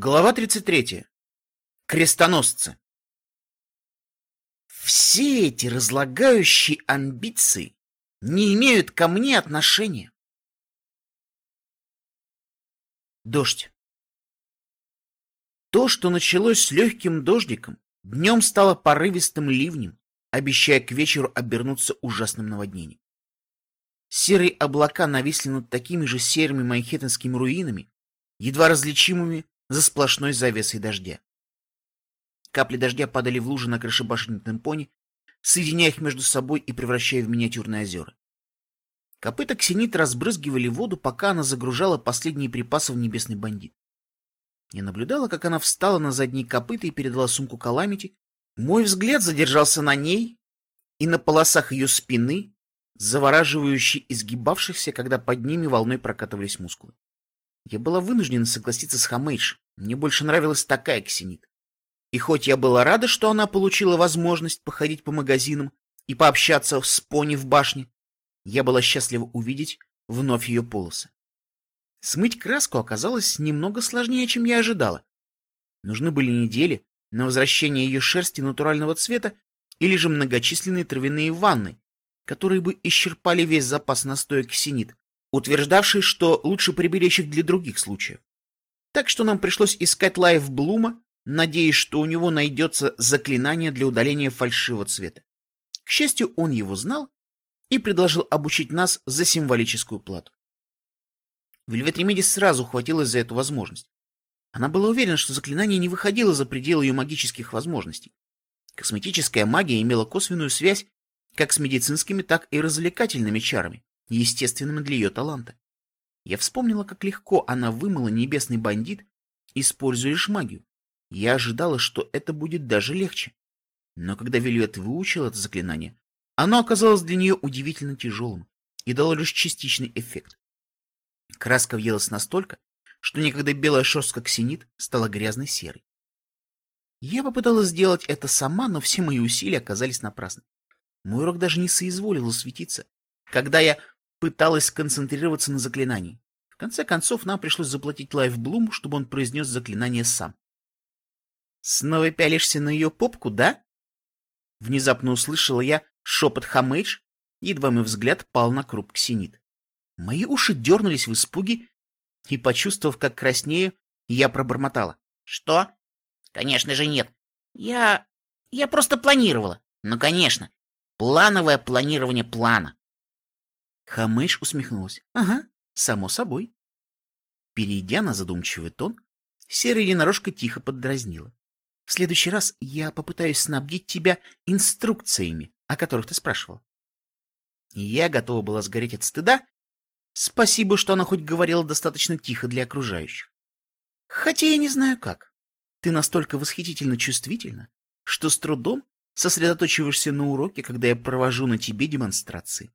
Глава 33. Крестоносцы. Все эти разлагающие амбиции не имеют ко мне отношения. Дождь. То, что началось с легким дождиком, днем стало порывистым ливнем, обещая к вечеру обернуться ужасным наводнением. Серые облака нависли над такими же серыми манхэттенскими руинами, едва различимыми за сплошной завесой дождя. Капли дождя падали в лужи на крыше башни Темпони, соединяя их между собой и превращая в миниатюрные озера. Копыта ксенит разбрызгивали воду, пока она загружала последние припасы в небесный бандит. Я наблюдала, как она встала на задние копыта и передала сумку Каламити. Мой взгляд задержался на ней и на полосах ее спины, завораживающей изгибавшихся, когда под ними волной прокатывались мускулы. Я была вынуждена согласиться с Хамейдж. Мне больше нравилась такая ксенит. И хоть я была рада, что она получила возможность походить по магазинам и пообщаться с пони в башне, я была счастлива увидеть вновь ее полосы. Смыть краску оказалось немного сложнее, чем я ожидала. Нужны были недели на возвращение ее шерсти натурального цвета или же многочисленные травяные ванны, которые бы исчерпали весь запас настоек ксенит, утверждавший, что лучше приберечь для других случаев. Так что нам пришлось искать Лайф Блума, надеясь, что у него найдется заклинание для удаления фальшивого цвета. К счастью, он его знал и предложил обучить нас за символическую плату. Вельвет Ремеди сразу ухватилась за эту возможность. Она была уверена, что заклинание не выходило за пределы ее магических возможностей. Косметическая магия имела косвенную связь как с медицинскими, так и развлекательными чарами естественным для ее таланта. Я вспомнила, как легко она вымыла небесный бандит, используя лишь магию. Я ожидала, что это будет даже легче. Но когда Вельвет выучил это заклинание, оно оказалось для нее удивительно тяжелым и дало лишь частичный эффект. Краска въелась настолько, что некогда белая шерстка ксенит стала грязной серой. Я попыталась сделать это сама, но все мои усилия оказались напрасны. Мой рог даже не соизволил светиться, когда я пыталась сконцентрироваться на заклинании. В конце концов, нам пришлось заплатить Лайфблум, чтобы он произнес заклинание сам. «Снова пялишься на ее попку, да?» Внезапно услышала я шепот Хамейдж, едва мой взгляд пал на круп ксенит. Мои уши дернулись в испуге, и, почувствовав, как краснею, я пробормотала. «Что? Конечно же нет. Я... я просто планировала. Ну, конечно. Плановое планирование плана. Хамэш усмехнулась. Ага, само собой. Перейдя на задумчивый тон, серая единорожка тихо поддразнила. В следующий раз я попытаюсь снабдить тебя инструкциями, о которых ты спрашивал. Я готова была сгореть от стыда. Спасибо, что она хоть говорила достаточно тихо для окружающих. Хотя я не знаю как. Ты настолько восхитительно чувствительна, что с трудом сосредоточиваешься на уроке, когда я провожу на тебе демонстрации.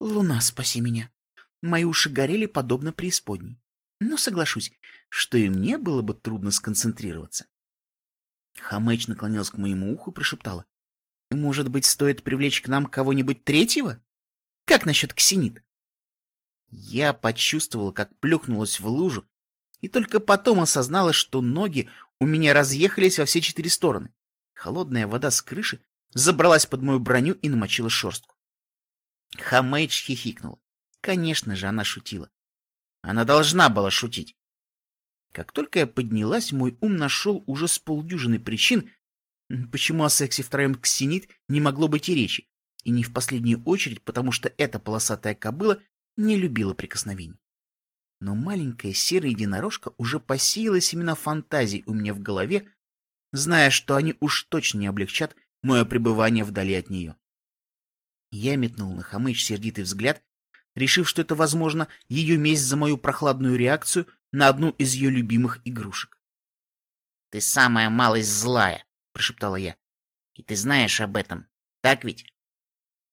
Луна, спаси меня. Мои уши горели подобно преисподней. Но соглашусь, что и мне было бы трудно сконцентрироваться. Хамэч наклонилась к моему уху и прошептала. Может быть, стоит привлечь к нам кого-нибудь третьего? Как насчет ксенит? Я почувствовала, как плюхнулась в лужу, и только потом осознала, что ноги у меня разъехались во все четыре стороны. Холодная вода с крыши забралась под мою броню и намочила шерстку. Хамейдж хихикнул. Конечно же, она шутила. Она должна была шутить. Как только я поднялась, мой ум нашел уже с полдюжины причин, почему о сексе втроем ксенит не могло быть и речи, и не в последнюю очередь, потому что эта полосатая кобыла не любила прикосновений. Но маленькая серая единорожка уже посеяла семена фантазий у меня в голове, зная, что они уж точно не облегчат мое пребывание вдали от нее. Я метнул на Хамыч сердитый взгляд, решив, что это, возможно, ее месть за мою прохладную реакцию на одну из ее любимых игрушек. — Ты самая малость злая, — прошептала я. — И ты знаешь об этом, так ведь?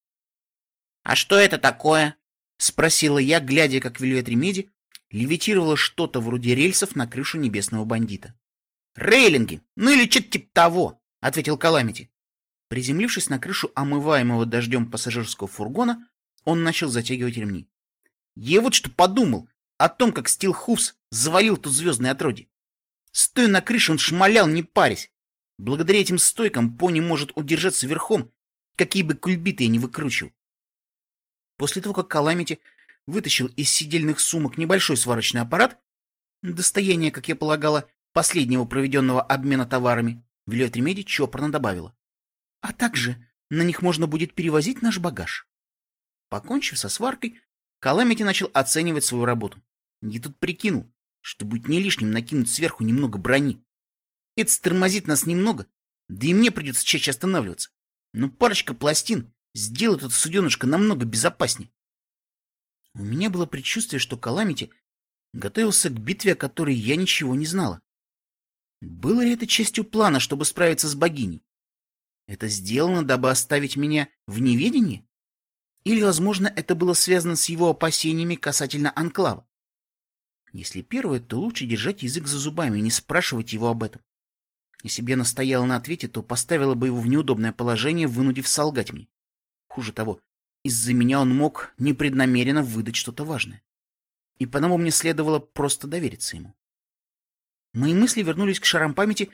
— А что это такое? — спросила я, глядя, как Вельвет Ремеди левитировало что-то вроде рельсов на крышу небесного бандита. — Рейлинги, ну или что-то типа того, — ответил Каламити. Приземлившись на крышу омываемого дождем пассажирского фургона, он начал затягивать ремни. Я вот что подумал о том, как Стил Хувс завалил тут звездное отродье. Стоя на крыше, он шмалял, не парясь. Благодаря этим стойкам пони может удержаться верхом, какие бы кульбиты я не выкручивал. После того, как Каламити вытащил из сидельных сумок небольшой сварочный аппарат, достояние, как я полагала, последнего проведенного обмена товарами, Вильет Ремеди чопорно добавила. А также на них можно будет перевозить наш багаж. Покончив со сваркой, Каламити начал оценивать свою работу. Я тут прикинул, что будет не лишним накинуть сверху немного брони. Это стормозит нас немного, да и мне придется чаще останавливаться. Но парочка пластин сделает это суденышко намного безопаснее. У меня было предчувствие, что Каламити готовился к битве, о которой я ничего не знала. Было ли это частью плана, чтобы справиться с богиней? Это сделано, дабы оставить меня в неведении? Или, возможно, это было связано с его опасениями касательно Анклава? Если первое, то лучше держать язык за зубами и не спрашивать его об этом. Если бы я настояла на ответе, то поставила бы его в неудобное положение, вынудив солгать мне. Хуже того, из-за меня он мог непреднамеренно выдать что-то важное. И потому мне следовало просто довериться ему. Мои мысли вернулись к шарам памяти,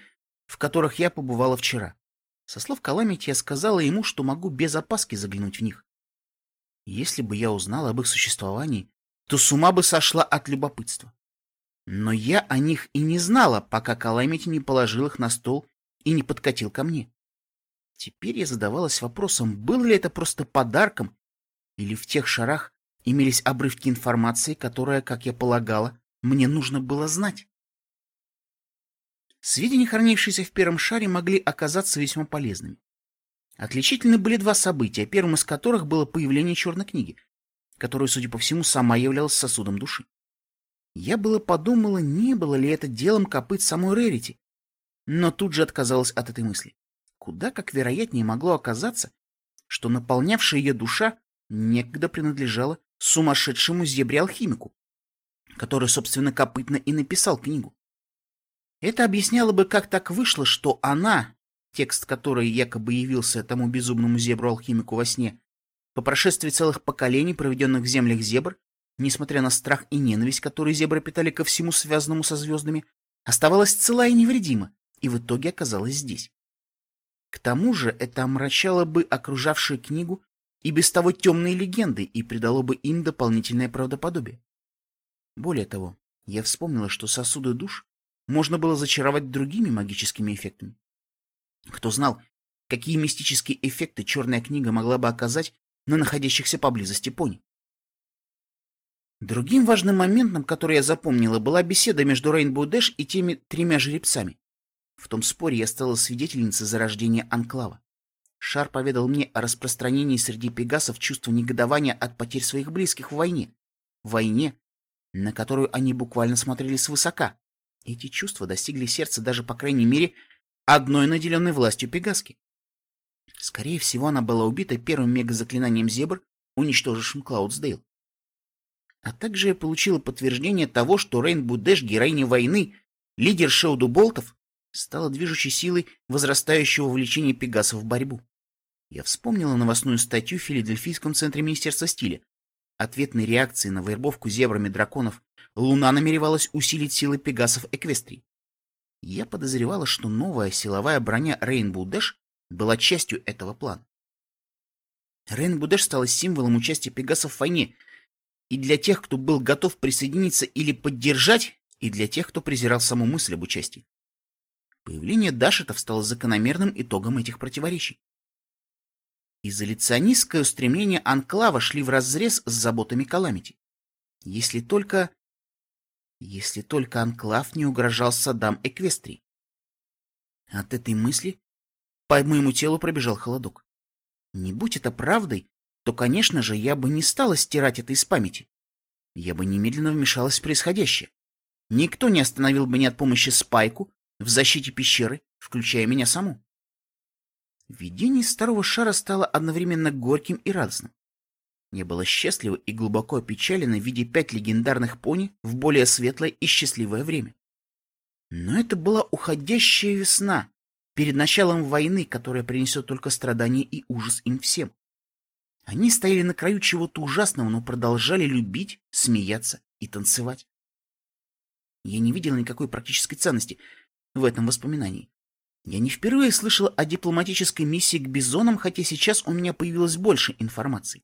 в которых я побывала вчера. Со слов Каламити я сказала ему, что могу без опаски заглянуть в них. Если бы я узнала об их существовании, то с ума бы сошла от любопытства. Но я о них и не знала, пока Каламити не положил их на стол и не подкатил ко мне. Теперь я задавалась вопросом, был ли это просто подарком, или в тех шарах имелись обрывки информации, которая, как я полагала, мне нужно было знать. Сведения, хранившиеся в первом шаре, могли оказаться весьма полезными. Отличительны были два события, первым из которых было появление черной книги, которая, судя по всему, сама являлась сосудом души. Я было подумала, не было ли это делом копыт самой Рерити, но тут же отказалась от этой мысли. Куда как вероятнее могло оказаться, что наполнявшая ее душа некогда принадлежала сумасшедшему зебре-алхимику, который, собственно, копытно и написал книгу. Это объясняло бы, как так вышло, что она, текст которой якобы явился тому безумному зебру-алхимику во сне, по прошествии целых поколений, проведенных в землях зебр, несмотря на страх и ненависть, которые зебры питали ко всему связанному со звездами, оставалась цела и невредима, и в итоге оказалась здесь. К тому же это омрачало бы окружавшую книгу и без того темные легенды и придало бы им дополнительное правдоподобие. Более того, я вспомнила, что сосуды душ можно было зачаровать другими магическими эффектами. Кто знал, какие мистические эффекты черная книга могла бы оказать на находящихся поблизости пони. Другим важным моментом, который я запомнила, была беседа между Рейнбоу Дэш и теми тремя жеребцами. В том споре я стала свидетельницей зарождения Анклава. Шар поведал мне о распространении среди пегасов чувства негодования от потерь своих близких в войне. Войне, на которую они буквально смотрели свысока. Эти чувства достигли сердца даже, по крайней мере, одной наделенной властью Пегаски. Скорее всего, она была убита первым мегазаклинанием зебр, уничтожившим Клаудсдейл. А также я получила подтверждение того, что Рейнбу Дэш, героиня войны, лидер Шеуду Болтов, стала движущей силой возрастающего влечения Пегасов в борьбу. Я вспомнила новостную статью в Филадельфийском центре Министерства стиля. Ответной реакции на вербовку зебрами драконов Луна намеревалась усилить силы Пегасов Эквестрии. Я подозревала, что новая силовая броня Рейнбоу Дэш была частью этого плана. Рейнбоу Дэш стала символом участия Пегасов в войне и для тех, кто был готов присоединиться или поддержать, и для тех, кто презирал саму мысль об участии. Появление Дашетов стало закономерным итогом этих противоречий. Изоляционистское устремление Анклава шли вразрез с заботами Каламити. Если только если только Анклав не угрожал Саддам Эквестрии. От этой мысли по моему телу пробежал холодок. Не будь это правдой, то, конечно же, я бы не стала стирать это из памяти. Я бы немедленно вмешалась в происходящее. Никто не остановил бы меня от помощи Спайку в защите пещеры, включая меня саму. Видение старого шара стало одновременно горьким и радостным. Я была счастлива и глубоко опечалена, видя пять легендарных пони в более светлое и счастливое время. Но это была уходящая весна, перед началом войны, которая принесет только страдания и ужас им всем. Они стояли на краю чего-то ужасного, но продолжали любить, смеяться и танцевать. Я не видела никакой практической ценности в этом воспоминании. Я не впервые слышала о дипломатической миссии к бизонам, хотя сейчас у меня появилось больше информации.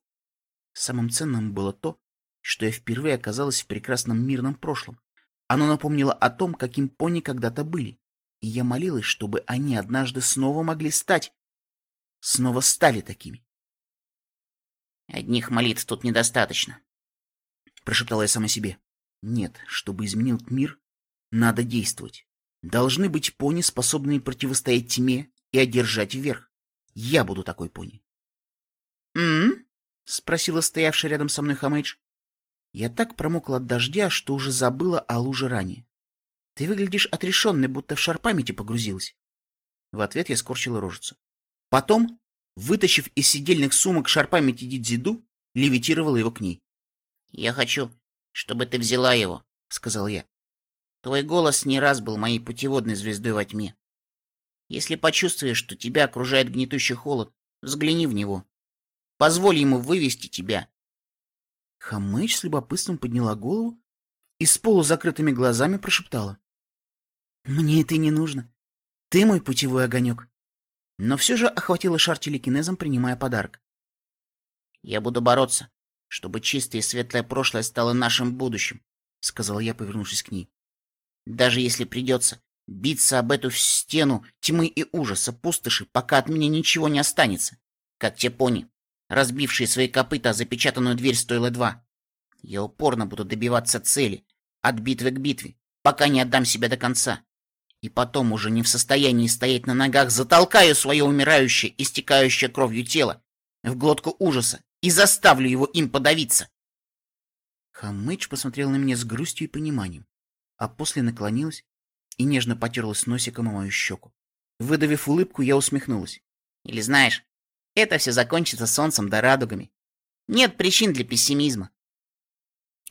Самым ценным было то, что я впервые оказалась в прекрасном мирном прошлом. Оно напомнило о том, каким пони когда-то были, и я молилась, чтобы они однажды снова могли стать, снова стали такими. «Одних молитв тут недостаточно», — прошептала я сама себе. «Нет, чтобы изменил мир, надо действовать. Должны быть пони, способные противостоять тьме и одержать верх. Я буду такой пони». «М-м?» — спросила стоявшая рядом со мной Хамэйдж. Я так промокла от дождя, что уже забыла о луже ранее. Ты выглядишь отрешенной, будто в шар памяти погрузилась. В ответ я скорчила рожицу. Потом, вытащив из сидельных сумок шар памяти Дидзиду, левитировала его к ней. — Я хочу, чтобы ты взяла его, — сказал я. Твой голос не раз был моей путеводной звездой во тьме. Если почувствуешь, что тебя окружает гнетущий холод, взгляни в него. Позволь ему вывести тебя Хамыч с любопытством подняла голову и с полузакрытыми глазами прошептала. «Мне это не нужно. Ты мой путевой огонек». Но все же охватила шар телекинезом, принимая подарок. «Я буду бороться, чтобы чистое и светлое прошлое стало нашим будущим», — сказал я, повернувшись к ней. «Даже если придется биться об эту стену тьмы и ужаса, пустоши, пока от меня ничего не останется, как те пони, разбившие свои копыта запечатанную дверь стойла два. Я упорно буду добиваться цели, от битвы к битве, пока не отдам себя до конца. И потом, уже не в состоянии стоять на ногах, затолкаю свое умирающее, истекающее кровью тело в глотку ужаса и заставлю его им подавиться. Хамыч посмотрел на меня с грустью и пониманием, а после наклонилась и нежно потерлась носиком о мою щеку. Выдавив улыбку, я усмехнулась. Или знаешь, это все закончится солнцем да радугами. Нет причин для пессимизма.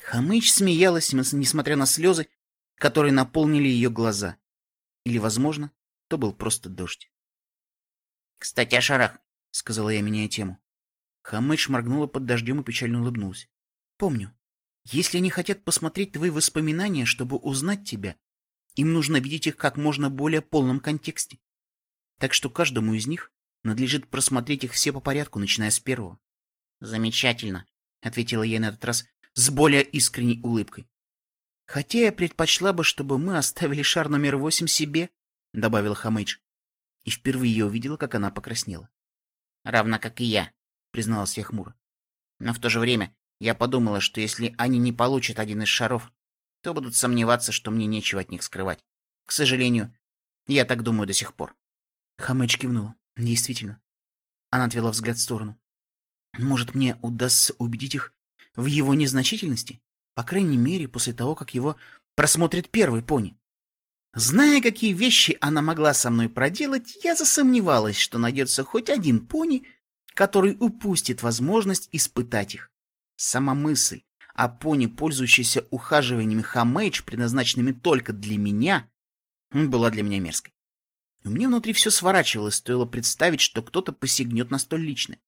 Хамыч смеялась, несмотря на слезы, которые наполнили ее глаза. Или, возможно, то был просто дождь. «Кстати, о шарах», — сказала я, меняя тему. Хамыч моргнула под дождем и печально улыбнулась. «Помню. Если они хотят посмотреть твои воспоминания, чтобы узнать тебя, им нужно видеть их как можно более полном контексте. Так что каждому из них Надлежит просмотреть их все по порядку, начиная с первого. Замечательно, ответила я на этот раз с более искренней улыбкой. Хотя я предпочла бы, чтобы мы оставили шар номер восемь себе, добавила Хамэйдж. И впервые я увидела, как она покраснела. Равно как и я, призналась я хмуро. Но в то же время я подумала, что если они не получат один из шаров, то будут сомневаться, что мне нечего от них скрывать. К сожалению, я так думаю до сих пор. Хамэдж кивнула. Действительно. Она отвела взгляд в сторону. Может, мне удастся убедить их в его незначительности? По крайней мере, после того, как его просмотрит первый пони. Зная, какие вещи она могла со мной проделать, я засомневалась, что найдется хоть один пони, который упустит возможность испытать их. Сама мысль о пони, пользующейся ухаживаниями Хамэйдж, предназначенными только для меня, была для меня мерзкой. У меня внутри все сворачивалось, стоило представить, что кто-то посягнет на столь личное.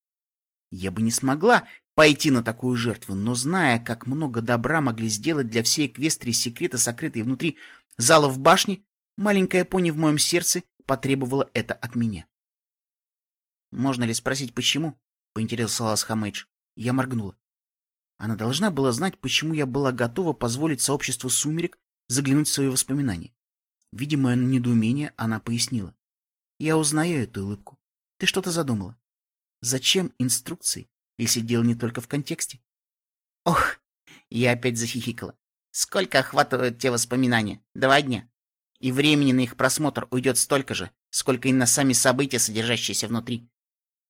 Я бы не смогла пойти на такую жертву, но зная, как много добра могли сделать для всей Эквестрии секреты, сокрытые внутри зала в башне, маленькая пони в моем сердце потребовала это от меня. «Можно ли спросить, почему?» — поинтересовалась Хамэдж. Я моргнула. Она должна была знать, почему я была готова позволить сообществу сумерек заглянуть в свои воспоминания. Видя мое недоумение, она пояснила. Я узнаю эту улыбку. Ты что-то задумала. Зачем инструкции, если дело не только в контексте? Ох, я опять захихикала. Сколько охватывают те воспоминания? Два дня. И времени на их просмотр уйдет столько же, сколько и на сами события, содержащиеся внутри.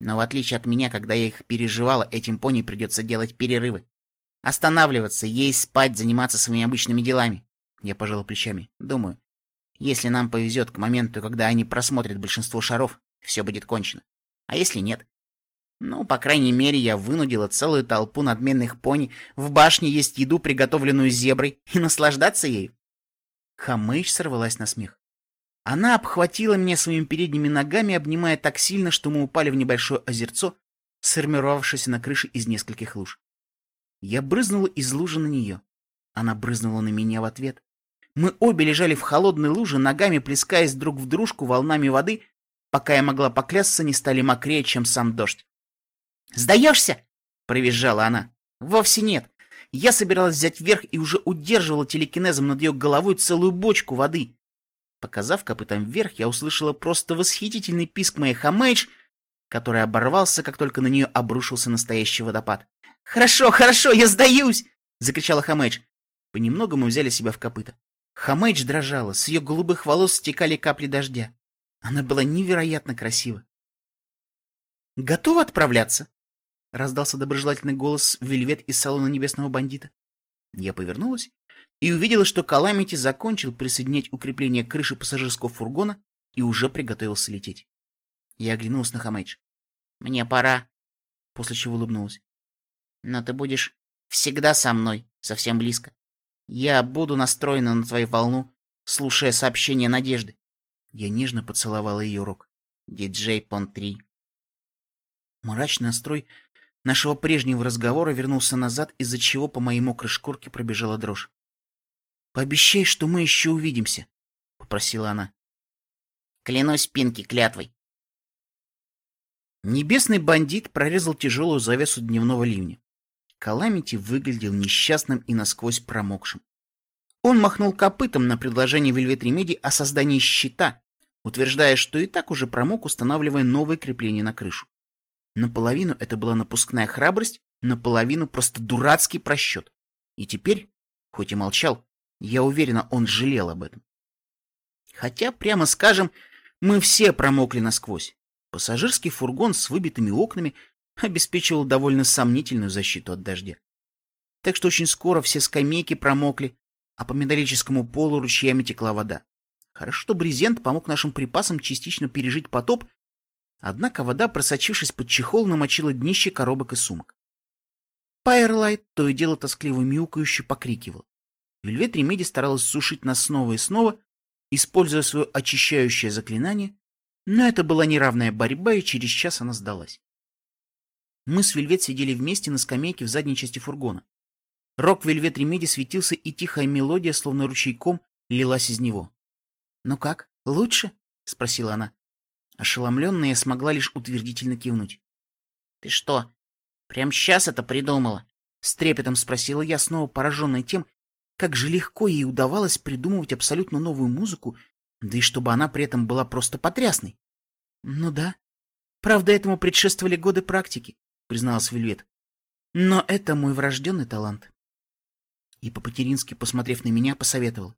Но в отличие от меня, когда я их переживала, этим пони придется делать перерывы. Останавливаться, есть, спать, заниматься своими обычными делами. Я пожала плечами. Думаю, если нам повезет к моменту, когда они просмотрят большинство шаров, все будет кончено. А если нет? Ну, по крайней мере, я вынудила целую толпу надменных пони в башне есть еду, приготовленную зеброй, и наслаждаться ею. Хамэйч сорвалась на смех. Она обхватила меня своими передними ногами, обнимая так сильно, что мы упали в небольшое озерцо, сформировавшееся на крыше из нескольких луж. Я брызнула из лужи на нее. Она брызнула на меня в ответ. Мы обе лежали в холодной луже, ногами плескаясь друг в дружку волнами воды, пока я могла поклясться, не стали мокрее, чем сам дождь. «Сдаешься?» — провизжала она. «Вовсе нет. Я собиралась взять вверх и уже удерживала телекинезом над ее головой целую бочку воды. Показав копытом вверх, я услышала просто восхитительный писк моей хамэйдж, который оборвался, как только на нее обрушился настоящий водопад. «Хорошо, хорошо, я сдаюсь!» — закричала Хамэдж. Понемногу мы взяли себя в копыта. Хамэдж дрожала, с ее голубых волос стекали капли дождя. Она была невероятно красива. «Готова отправляться?» — раздался доброжелательный голос Вельвет из салона небесного бандита. Я повернулась и увидела, что Каламити закончил присоединять укрепление крыши пассажирского фургона и уже приготовился лететь. Я оглянулась на Хамэдж. «Мне пора», после чего улыбнулась. «Но ты будешь всегда со мной, совсем близко. Я буду настроена на твою волну, слушая сообщения Надежды». Я нежно поцеловала ее рук. «Диджей Пон-3». Мрачный настрой нашего прежнего разговора вернулся назад, из-за чего по моей мокрой шкурке пробежала дрожь. «Пообещай, что мы еще увидимся», — попросила она. «Клянусь Пинки клятвой». Небесный бандит прорезал тяжелую завесу дневного ливня. Каламити выглядел несчастным и насквозь промокшим. Он махнул копытом на предложение Вельвет Ремеди о создании щита, утверждая, что и так уже промок, устанавливая новые крепления на крышу. Наполовину это была напускная храбрость, наполовину просто дурацкий просчет. И теперь, хоть и молчал, я уверена, он жалел об этом. Хотя, прямо скажем, мы все промокли насквозь. Пассажирский фургон с выбитыми окнами обеспечивал довольно сомнительную защиту от дождя. Так что очень скоро все скамейки промокли, а по металлическому полу ручьями текла вода. Хорошо, что брезент помог нашим припасам частично пережить потоп, однако вода, просочившись под чехол, намочила днище коробок и сумок. Пайерлайт то и дело тоскливо мяукающе покрикивал. Вельвет Ремеди старалась сушить нас снова и снова, используя свое очищающее заклинание, но это была неравная борьба, и через час она сдалась. Мы с Вельвет сидели вместе на скамейке в задней части фургона. Рог Вельвет Ремеди светился, и тихая мелодия, словно ручейком, лилась из него. «Ну как, лучше?» — спросила она. Ошеломленная, я смогла лишь утвердительно кивнуть. «Ты что, прям сейчас это придумала?» — с трепетом спросила я, снова пораженная тем, как же легко ей удавалось придумывать абсолютно новую музыку, да и чтобы она при этом была просто потрясной. Ну да. Правда, этому предшествовали годы практики, призналась Вельвет. Но это мой врожденный талант. И по-потерински, посмотрев на меня, посоветовал.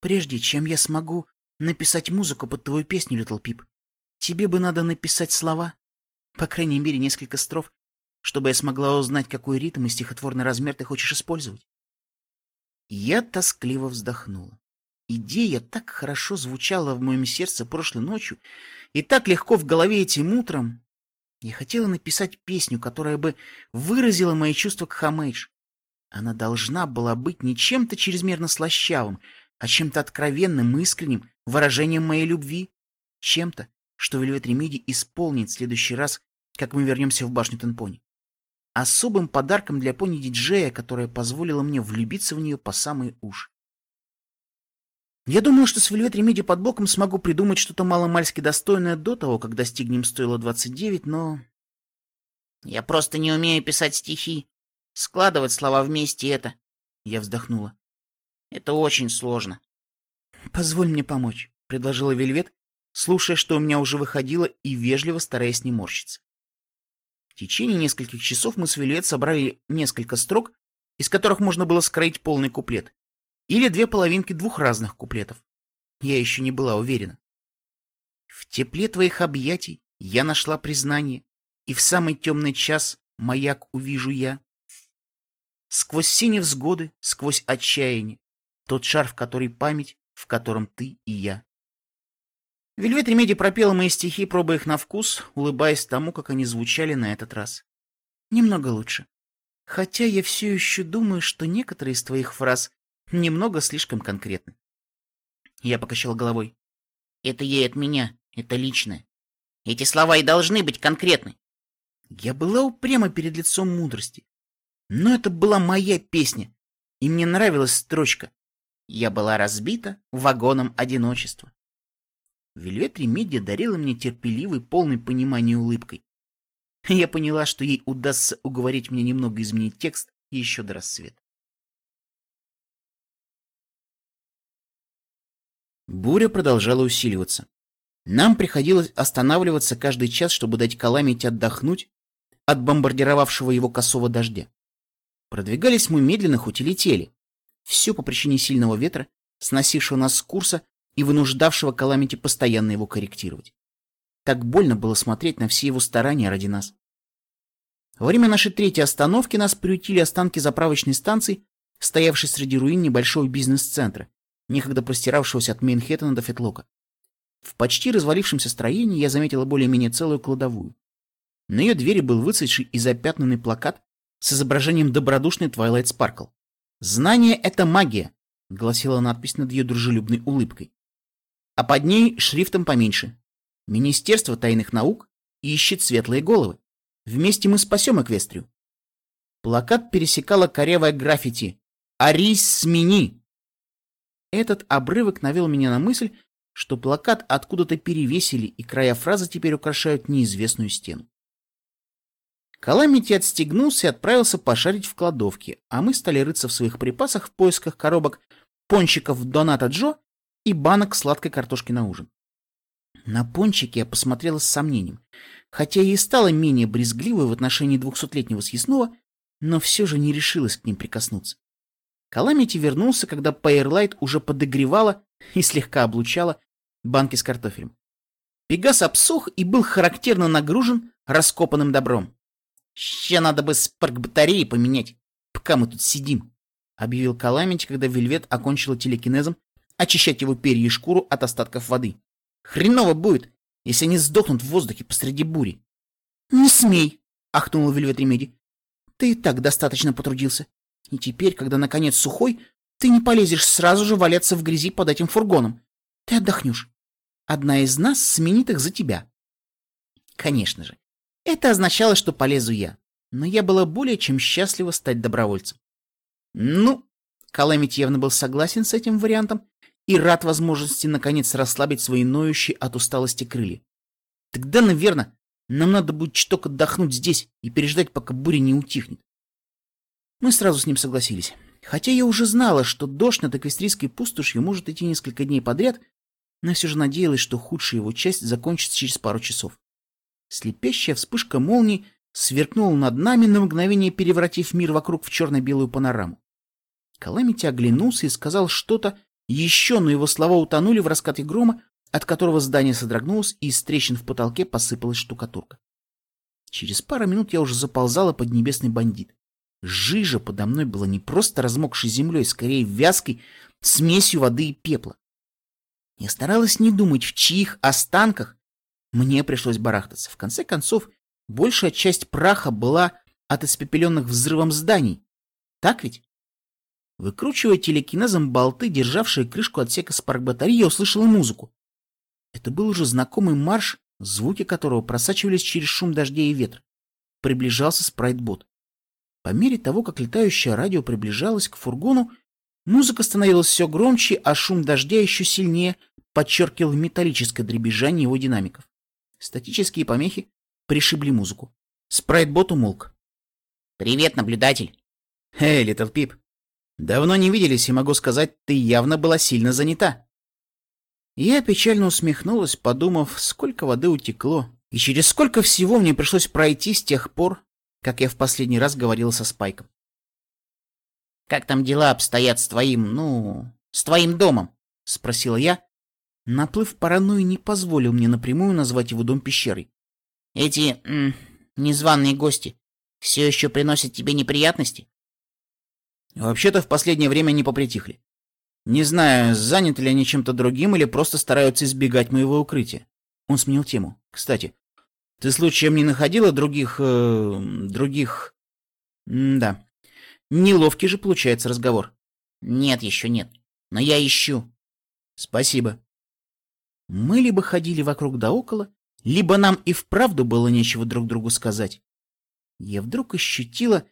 Прежде чем я смогу написать музыку под твою песню, Литл Пип, тебе бы надо написать слова, по крайней мере, несколько строф, чтобы я смогла узнать, какой ритм и стихотворный размер ты хочешь использовать. Я тоскливо вздохнула. Идея так хорошо звучала в моем сердце прошлой ночью и так легко в голове этим утром. Я хотела написать песню, которая бы выразила мои чувства к Хомэйдж. Она должна была быть не чем-то чрезмерно слащавым, а чем-то откровенным, искренним, выражением моей любви. Чем-то, что Вельвет Ремеди исполнит в следующий раз, как мы вернемся в башню Тенпони особым подарком для пони-диджея, которая позволила мне влюбиться в нее по самые уши. Я думала, что с Вельвет Ремеди под боком смогу придумать что-то мало-мальски достойное до того, как достигнем Стойла 29, но... Я просто не умею писать стихи. Складывать слова вместе это... Я вздохнула. Это очень сложно. Позволь мне помочь, предложила Вельвет, слушая, что у меня уже выходило, и вежливо стараясь не морщиться. В течение нескольких часов мы с Вилет собрали несколько строк, из которых можно было скроить полный куплет, или две половинки двух разных куплетов. Я еще не была уверена. В тепле твоих объятий я нашла признание, и в самый темный час маяк увижу я. Сквозь синие взгоды, сквозь отчаяние, тот шар, в который память, в котором ты и я. Вельвет Ремеди пропела мои стихи, пробуя их на вкус, улыбаясь тому, как они звучали на этот раз. Немного лучше. Хотя я все еще думаю, что некоторые из твоих фраз немного слишком конкретны. Я покачал головой. Это ей от меня, это личное. Эти слова и должны быть конкретны. Я была упряма перед лицом мудрости. Но это была моя песня, и мне нравилась строчка. Я была разбита вагоном одиночества. Вельвет Ремедия дарила мне терпеливый, полный понимания улыбкой. Я поняла, что ей удастся уговорить меня немного изменить текст еще до рассвета. Буря продолжала усиливаться. Нам приходилось останавливаться каждый час, чтобы дать Каламити отдохнуть от бомбардировавшего его косого дождя. Продвигались мы медленно, хоть и летели. Все по причине сильного ветра, сносившего нас с курса и вынуждавшего Каламити постоянно его корректировать. Так больно было смотреть на все его старания ради нас. Во время нашей третьей остановки нас приютили останки заправочной станции, стоявшей среди руин небольшого бизнес-центра, некогда простиравшегося от Мейнхэттена до Фетлока. В почти развалившемся строении я заметила более-менее целую кладовую. На ее двери был выцветший и запятнанный плакат с изображением добродушной Твайлайт Спаркл. «Знание — это магия», — гласила надпись над ее дружелюбной улыбкой. А под ней шрифтом поменьше. «Министерство тайных наук ищет светлые головы. Вместе мы спасем Эквестрию». Плакат пересекала корявая граффити «Арись, смени!». Этот обрывок навел меня на мысль, что плакат откуда-то перевесили, и края фразы теперь украшают неизвестную стену. Каламити отстегнулся и отправился пошарить в кладовке, а мы стали рыться в своих припасах в поисках коробок пончиков Доната Джо и банок сладкой картошки на ужин. На пончики я посмотрела с сомнением, хотя и стала менее брезгливой в отношении двухсотлетнего съестного, но все же не решилась к ним прикоснуться. Каламити вернулся, когда Пайерлайт уже подогревала и слегка облучала банки с картофелем. Пегас обсох и был характерно нагружен раскопанным добром. «Ще надо бы спарк-батареи поменять, пока мы тут сидим», — объявил Каламити, когда Вельвет окончила телекинезом очищать его перья и шкуру от остатков воды. «Хреново будет, если они сдохнут в воздухе посреди бури». «Не смей!» — ахнула Вельвет Ремеди. «Ты и так достаточно потрудился. И теперь, когда наконец сухой, ты не полезешь сразу же валяться в грязи под этим фургоном. Ты отдохнешь. Одна из нас сменит их за тебя». Конечно же, это означало, что полезу я, но я была более чем счастлива стать добровольцем. Ну, Каламити явно был согласен с этим вариантом и рад возможности наконец расслабить свои ноющие от усталости крылья. Тогда, наверное, нам надо будет чуток отдохнуть здесь и переждать, пока буря не утихнет. Мы сразу с ним согласились. Хотя я уже знала, что дождь над эквестрийской пустошью может идти несколько дней подряд, но все же надеялась, что худшая его часть закончится через пару часов. Слепящая вспышка молнии сверкнула над нами, на мгновение превратив мир вокруг в черно-белую панораму. Каламити оглянулся и сказал что-то еще, но его слова утонули в раскате грома, от которого здание содрогнулось, и из трещин в потолке посыпалась штукатурка. Через пару минут я уже заползала под небесный бандит. Жижа подо мной была не просто размокшей землей, скорее вязкой смесью воды и пепла. Я старалась не думать, в чьих останках мне пришлось барахтаться. В конце концов, большая часть праха была от испепеленных взрывом зданий. Так ведь? Выкручивая телекинезом болты, державшие крышку отсека спарк-батареи, я услышала музыку. Это был уже знакомый марш, звуки которого просачивались через шум дождя и ветра. Приближался спрайтбот. По мере того, как летающее радио приближалось к фургону, музыка становилась все громче, а шум дождя еще сильнее подчеркивал металлическое дребезжание его динамиков. Статические помехи пришибли музыку. Спрайтбот умолк. «Привет, наблюдатель!» «Эй, Литл Пип! Давно не виделись, и могу сказать, ты явно была сильно занята!» Я печально усмехнулась, подумав, сколько воды утекло, и через сколько всего мне пришлось пройти с тех пор, как я в последний раз говорила со Спайком. «Как там дела обстоят с твоим, ну, с твоим домом?» — спросила я, Наплыв паранойи не позволил мне напрямую назвать его дом пещерой. «Эти незваные гости все еще приносят тебе неприятности?» «Вообще-то в последнее время не попритихли. Не знаю, заняты ли они чем-то другим или просто стараются избегать моего укрытия». Он сменил тему. «Кстати, ты случаем не находила других... Э, других... М да. Неловкий же получается разговор». «Нет, еще нет. Но я ищу». «Спасибо». Мы либо ходили вокруг да около, либо нам и вправду было нечего друг другу сказать. Я вдруг ощутила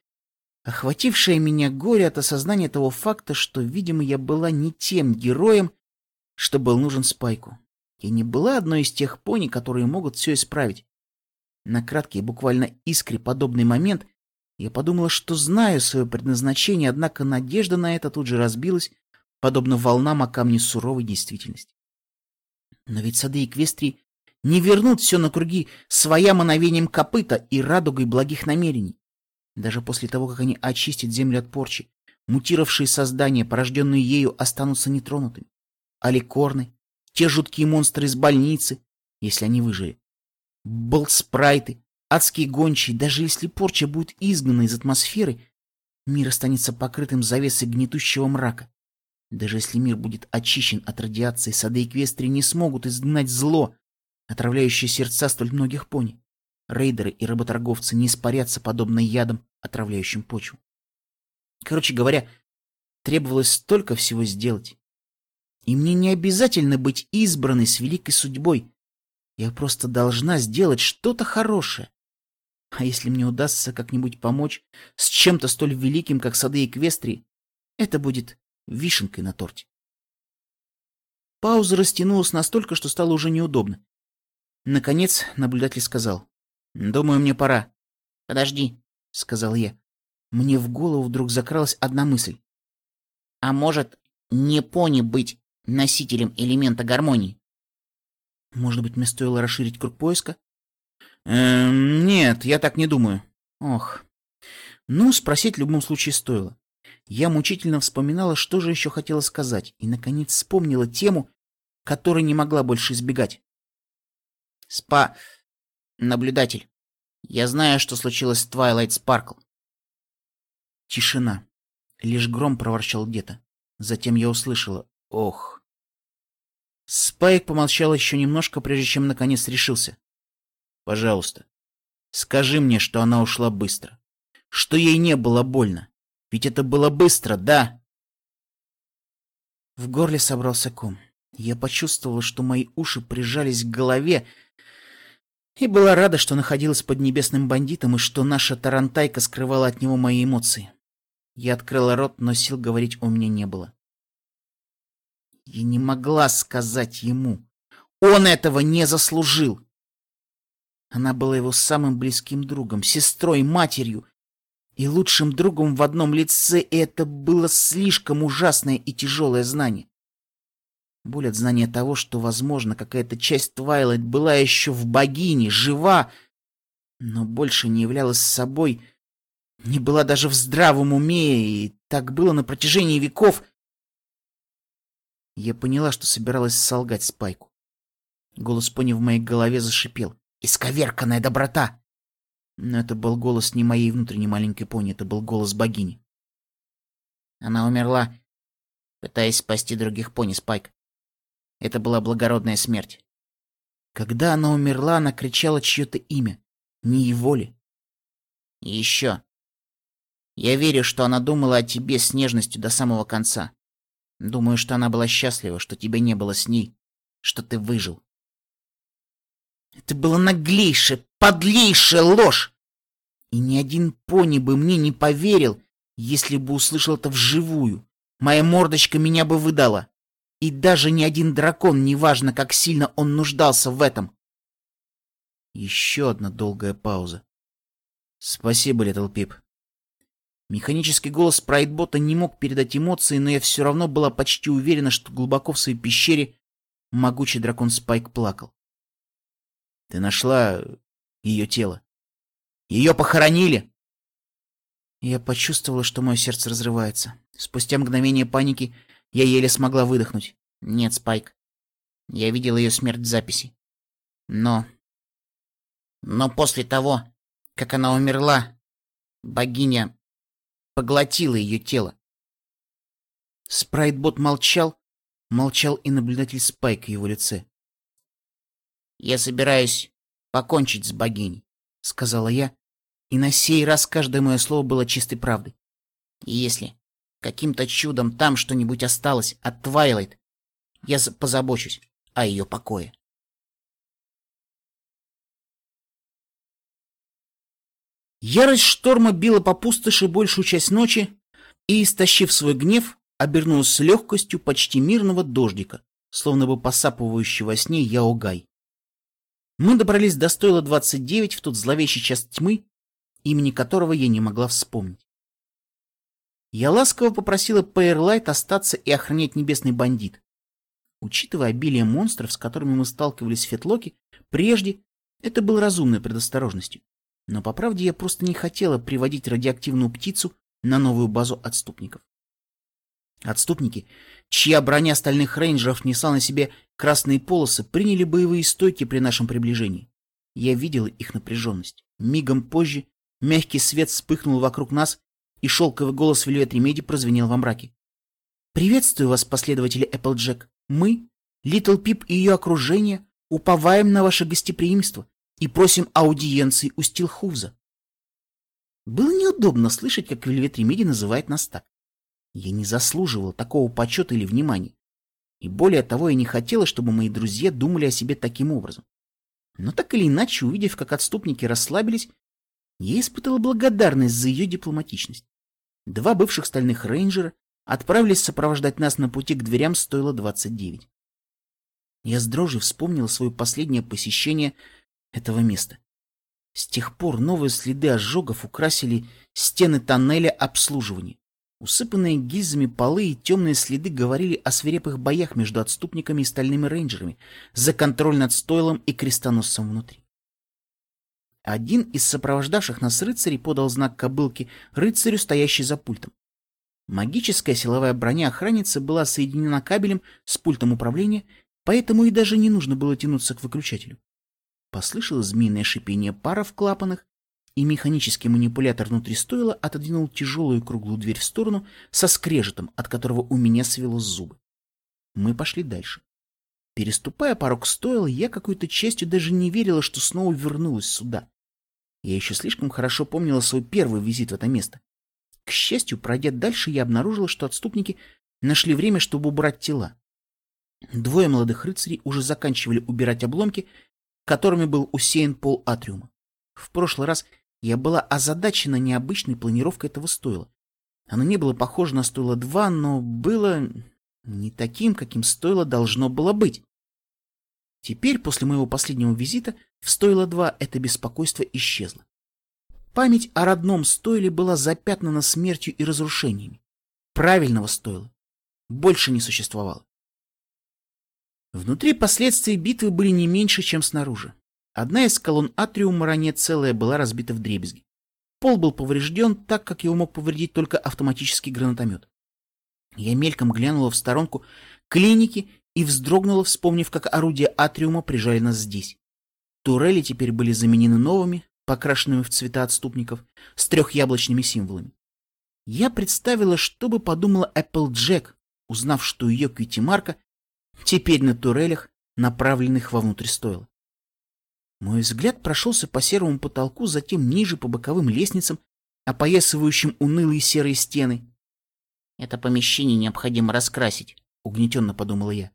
Охватившее меня горе от осознания того факта, что, видимо, я была не тем героем, что был нужен Спайку. Я не была одной из тех пони, которые могут все исправить. На краткий, буквально искре подобный момент я подумала, что знаю свое предназначение, однако надежда на это тут же разбилась, подобно волнам о камне суровой действительности. Но ведь сады Эквестрии не вернут все на круги своя мановением копыта и радугой благих намерений. Даже после того, как они очистят землю от порчи, мутировавшие создания, порожденные ею, останутся нетронутыми. Аликорны, те жуткие монстры из больницы, если они выжили. Болтспрайты, адские гончие, даже если порча будет изгнана из атмосферы, мир останется покрытым завесой гнетущего мрака. Даже если мир будет очищен от радиации, сады Эквестрии не смогут изгнать зло, отравляющее сердца столь многих пони. Рейдеры и работорговцы не испарятся подобно ядам, отравляющим почву. Короче говоря, требовалось столько всего сделать. И мне не обязательно быть избранной с великой судьбой. Я просто должна сделать что-то хорошее. А если мне удастся как-нибудь помочь с чем-то столь великим, как сады Эквестрии, это будет вишенкой на торте. Пауза растянулась настолько, что стало уже неудобно. Наконец наблюдатель сказал. «Думаю, мне пора». «Подожди», — сказал я. Мне в голову вдруг закралась одна мысль. «А может, не пони быть носителем элемента гармонии?» «Может быть, мне стоило расширить круг поиска?» «Эм, нет, я так не думаю». «Ох». Ну, спросить в любом случае стоило. Я мучительно вспоминала, что же еще хотела сказать, и, наконец, вспомнила тему, которой не могла больше избегать. «Спа... наблюдатель. Я знаю, что случилось с Твайлайт Спаркл». Тишина. Лишь гром проворчал где-то. Затем я услышала «Ох». Спайк помолчал еще немножко, прежде чем наконец решился. «Пожалуйста, скажи мне, что она ушла быстро, что ей не было больно, ведь это было быстро, да? В горле собрался ком. Я почувствовала, что мои уши прижались к голове, и была рада, что находилась под небесным бандитом и что наша тарантайка скрывала от него мои эмоции. Я открыла рот, но сил говорить у меня не было. Я не могла сказать ему. Он этого не заслужил. Она была его самым близким другом, сестрой, матерью, и лучшим другом в одном лице, и это было слишком ужасное и тяжелое знание. Боль от знания того, что, возможно, какая-то часть Твайлайт была еще в богине, жива, но больше не являлась собой, не была даже в здравом уме, и так было на протяжении веков. Я поняла, что собиралась солгать Спайку. Голос пони в моей голове зашипел. «Исковерканная доброта!» Но это был голос не моей внутренней маленькой пони, это был голос богини. Она умерла, пытаясь спасти других пони, Спайк. Это была благородная смерть. Когда она умерла, она кричала чье-то имя, не его ли? И еще. Я верю, что она думала о тебе с нежностью до самого конца. Думаю, что она была счастлива, что тебя не было с ней, что ты выжил. Это была наглейшая, подлейшая ложь! И ни один пони бы мне не поверил, если бы услышал это вживую. Моя мордочка меня бы выдала. И даже ни один дракон, неважно, как сильно он нуждался в этом. Еще одна долгая пауза. Спасибо, Литл Пип. Механический голос Прайдбота не мог передать эмоции, но я все равно была почти уверена, что глубоко в своей пещере могучий дракон Спайк плакал. Ты нашла ее тело? Ее похоронили? Я почувствовала, что мое сердце разрывается. Спустя мгновение паники я еле смогла выдохнуть. Нет, Спайк. Я видел ее смерть в записи. Но... Но после того, как она умерла, богиня поглотила ее тело. Спрайтбот молчал, молчал и наблюдатель Спайк в его лице. «Я собираюсь покончить с богиней», — сказала я, и на сей раз каждое мое слово было чистой правдой. И если каким-то чудом там что-нибудь осталось от Твайлайт, я позабочусь о ее покое. Ярость шторма била по пустоши большую часть ночи, и, истощив свой гнев, обернулась с легкостью почти мирного дождика, словно бы посапывающий во сне Яогай. Мы добрались до стойла 29 в тот зловещий час тьмы, имени которого я не могла вспомнить. Я ласково попросила Пейерлайт остаться и охранять небесный бандит. Учитывая обилие монстров, с которыми мы сталкивались в Фетлоке, прежде это было разумной предосторожностью. Но по правде я просто не хотела приводить радиоактивную птицу на новую базу отступников. Отступники, чья броня стальных рейнджеров несла на себе красные полосы, приняли боевые стойки при нашем приближении. Я видела их напряженность. Мигом позже мягкий свет вспыхнул вокруг нас, и шелковый голос Вельвет Ремеди прозвенел во мраке. «Приветствую вас, последователи Эпплджек. Мы, Литл Пип и ее окружение, уповаем на ваше гостеприимство и просим аудиенции у Стилхувза. Было неудобно слышать, как Вельвет Ремеди называет нас так. Я не заслуживала такого почета или внимания. И более того, я не хотела, чтобы мои друзья думали о себе таким образом. Но так или иначе, увидев, как отступники расслабились, я испытала благодарность за ее дипломатичность. Два бывших стальных рейнджера отправились сопровождать нас на пути к дверям Стойла 29. Я с дрожью вспомнила свое последнее посещение этого места. С тех пор новые следы ожогов украсили стены тоннеля обслуживания. Усыпанные гильзами полы и темные следы говорили о свирепых боях между отступниками и стальными рейнджерами за контроль над стойлом и крестоносцем внутри. Один из сопровождавших нас рыцарей подал знак кобылки рыцарю, стоящей за пультом. Магическая силовая броня охранницы была соединена кабелем с пультом управления, поэтому и даже не нужно было тянуться к выключателю. Послышалось змеиное шипение пара в клапанах, и механический манипулятор внутри стойла отодвинул тяжелую круглую дверь в сторону со скрежетом, от которого у меня свело зубы. Мы пошли дальше. Переступая порог стойла, я какой-то частью даже не верила, что снова вернулась сюда. Я еще слишком хорошо помнила свой первый визит в это место. К счастью, пройдя дальше, я обнаружила, что отступники нашли время, чтобы убрать тела. Двое молодых рыцарей уже заканчивали убирать обломки, которыми был усеян пол атриума. В прошлый раз я была озадачена необычной планировкой этого стойла. Оно не было похоже на стойло 2, но было не таким, каким стойло должно было быть. Теперь, после моего последнего визита, в стойло 2 это беспокойство исчезло. Память о родном стойле была запятнана смертью и разрушениями. Правильного стойла больше не существовало. Внутри последствия битвы были не меньше, чем снаружи. Одна из колонн атриума, ранее целая, была разбита в дребезги. Пол был поврежден так, как его мог повредить только автоматический гранатомет. Я мельком глянула в сторонку клиники и вздрогнула, вспомнив, как орудия атриума прижали нас здесь. Турели теперь были заменены новыми, покрашенными в цвета отступников, с трехяблочными символами. Я представила, что бы подумала Эпплджек, узнав, что ее кьюти-марка теперь на турелях, направленных вовнутрь стойла. Мой взгляд прошелся по серому потолку, затем ниже по боковым лестницам, опоясывающим унылые серые стены. «Это помещение необходимо раскрасить», — угнетенно подумала я.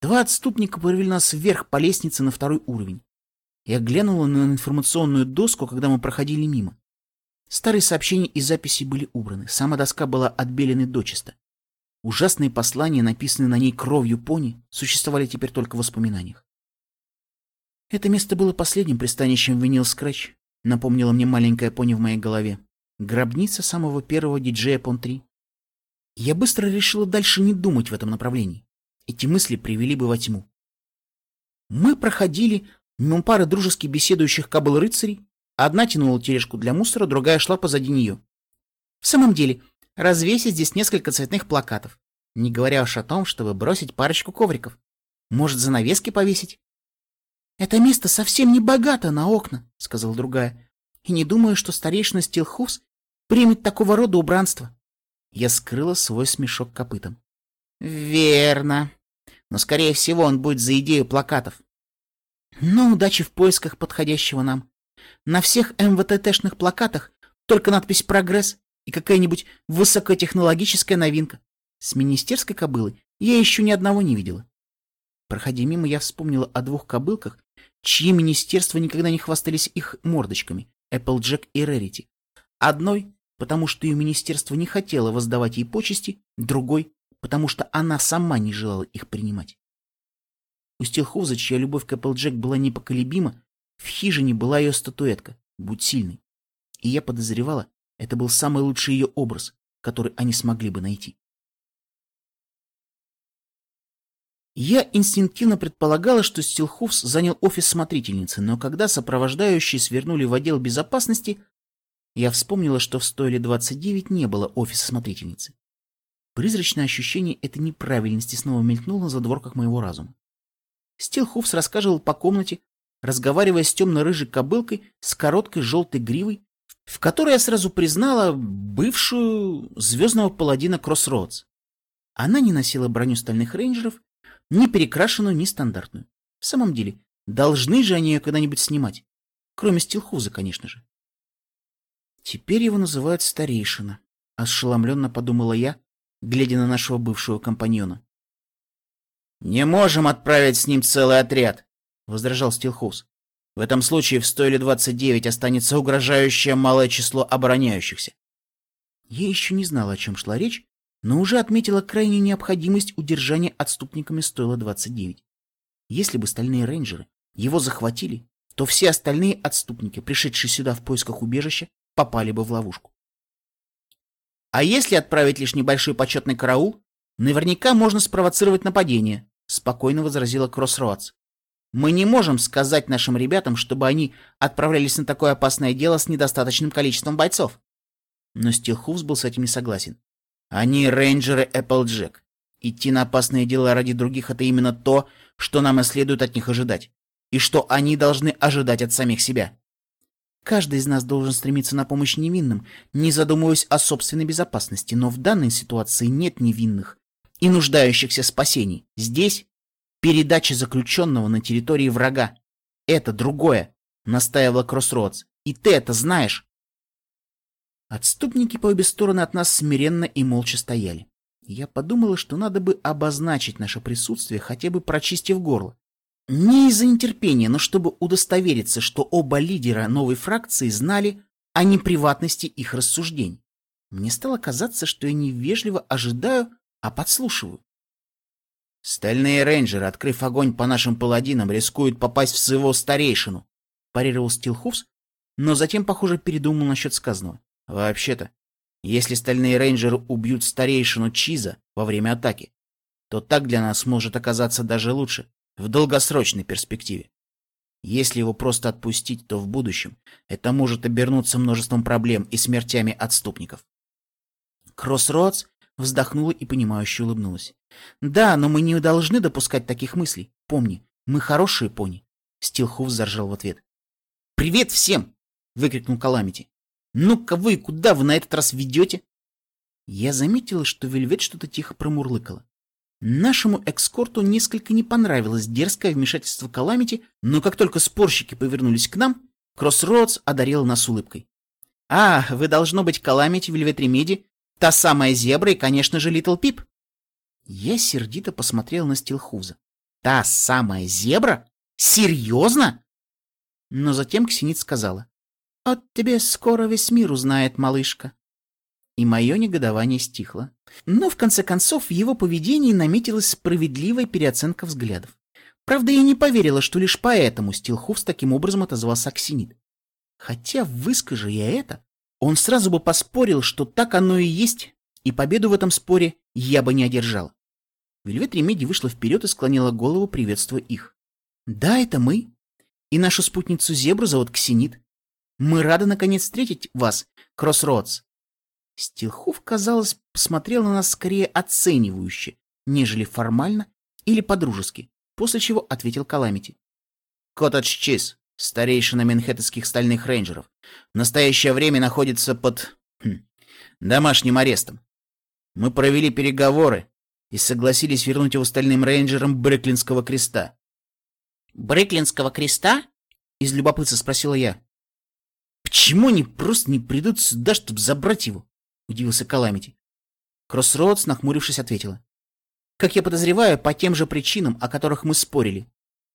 Два отступника повели нас вверх по лестнице на второй уровень. Я глянула на информационную доску, когда мы проходили мимо. Старые сообщения и записи были убраны, сама доска была отбелена дочисто. Ужасные послания, написанные на ней кровью пони, существовали теперь только в воспоминаниях. Это место было последним пристанищем винил Скрэч, напомнила мне маленькая пони в моей голове. Гробница самого первого диджея Пон-3. Я быстро решила дальше не думать в этом направлении. Эти мысли привели бы во тьму. Мы проходили мимо пары дружески беседующих кабл-рыцарей. Одна тянула тележку для мусора, другая шла позади нее. В самом деле, развесить здесь несколько цветных плакатов, не говоря уж о том, чтобы бросить парочку ковриков. Может, занавески повесить? «Это место совсем не богато на окна», — сказала другая. «И не думаю, что старейшина Стилхус примет такого рода убранство». Я скрыла свой смешок копытом. «Верно. Но, скорее всего, он будет за идею плакатов». «Ну, удачи в поисках подходящего нам. На всех МВТТшных плакатах только надпись «Прогресс» и какая-нибудь высокотехнологическая новинка. С министерской кобылой я еще ни одного не видела. Проходя мимо, я вспомнила о двух кобылках, чьи министерства никогда не хвастались их мордочками, Эпплджек и Рерити. Одной, потому что ее министерство не хотело воздавать ей почести, другой, потому что она сама не желала их принимать. У Стилхоуза, чья любовь к Эпплджек была непоколебима, в хижине была ее статуэтка «Будь сильной». И я подозревала, это был самый лучший ее образ, который они смогли бы найти. Я инстинктивно предполагала, что Стилхуфс занял офис смотрительницы, но когда сопровождающие свернули в отдел безопасности, я вспомнила, что в стойле 29 не было офиса смотрительницы. Призрачное ощущение этой неправильности снова мелькнуло на задворках моего разума. Стилхуфс рассказывал по комнате, разговаривая с темно-рыжей кобылкой с короткой желтой гривой, в которой я сразу признала бывшую звездного паладина Кроссроудс. Она не носила броню стальных рейнджеров, ни перекрашенную, ни стандартную. В самом деле, должны же они ее когда-нибудь снимать. Кроме Стилхуза, конечно же. Теперь его называют старейшина, ошеломленно подумала я, глядя на нашего бывшего компаньона. «Не можем отправить с ним целый отряд», — возражал Стилхуз. «В этом случае в стойле 29 останется угрожающее малое число обороняющихся». Я еще не знала, о чем шла речь, но уже отметила крайнюю необходимость удержания отступниками стойла 29. Если бы стальные рейнджеры его захватили, то все остальные отступники, пришедшие сюда в поисках убежища, попали бы в ловушку. А если отправить лишь небольшой почетный караул, наверняка можно спровоцировать нападение, спокойно возразила Кроссроадс. Мы не можем сказать нашим ребятам, чтобы они отправлялись на такое опасное дело с недостаточным количеством бойцов. Но Стилхуфс был с этим не согласен. Они рейнджеры Эпплджек. Идти на опасные дела ради других — это именно то, что нам и следует от них ожидать. И что они должны ожидать от самих себя. Каждый из нас должен стремиться на помощь невинным, не задумываясь о собственной безопасности, но в данной ситуации нет невинных и нуждающихся в спасении. Здесь передача заключенного на территории врага. Это другое, настаивала Кроссроудс. И ты это знаешь. Отступники по обе стороны от нас смиренно и молча стояли. Я подумала, что надо бы обозначить наше присутствие, хотя бы прочистив горло. Не из-за нетерпения, но чтобы удостовериться, что оба лидера новой фракции знали о неприватности их рассуждений. Мне стало казаться, что я невежливо ожидаю, а подслушиваю. «Стальные рейнджеры, открыв огонь по нашим паладинам, рискуют попасть в своего старейшину», парировал Стилхуфс, но затем, похоже, передумал насчет сказанного. Вообще-то, если стальные рейнджеры убьют старейшину Чиза во время атаки, то так для нас может оказаться даже лучше в долгосрочной перспективе. Если его просто отпустить, то в будущем это может обернуться множеством проблем и смертями отступников. Кроссроадс вздохнула и понимающе улыбнулась. «Да, но мы не должны допускать таких мыслей. Помни, мы хорошие пони». Стилхувз заржал в ответ. «Привет всем!» — выкрикнул Каламити. «Ну-ка вы, куда вы на этот раз ведете?» Я заметила, что Вельвет что-то тихо промурлыкала. Нашему эскорту несколько не понравилось дерзкое вмешательство Каламити, но как только спорщики повернулись к нам, Кроссроудс одарила нас улыбкой. «А, вы должно быть Каламити, Вельвет Ремеди, та самая зебра и, конечно же, Литл Пип». Я сердито посмотрел на Стилхуза. «Та самая зебра? Серьезно?» Но затем Ксенит сказала. «От тебе скоро весь мир узнает, малышка». И мое негодование стихло. Но, в конце концов, в его поведении наметилась справедливая переоценка взглядов. Правда, я не поверила, что лишь поэтому Стилхуфс таким образом отозвался Аксинит. Хотя, выскажи я это, он сразу бы поспорил, что так оно и есть, и победу в этом споре я бы не одержала. Вельвет Ремеди вышла вперед и склонила голову, приветствуя их. «Да, это мы. И нашу спутницу Зебру зовут Ксенит. Мы рады наконец встретить вас, Кроссроудс. Стилхувз, казалось, посмотрел на нас скорее оценивающе, нежели формально или по-дружески, после чего ответил Каламити. «Коттедж Чиз, старейшина Менхэттенских стальных рейнджеров, в настоящее время находится под хм, домашним арестом. Мы провели переговоры и согласились вернуть его стальным рейнджерам Бреклинского креста». «Бреклинского креста?» — из любопытства спросила я. Почему они просто не придут сюда, чтобы забрать его? Удивился Каламити. Кроссроудс, нахмурившись, ответила. Как я подозреваю, по тем же причинам, о которых мы спорили.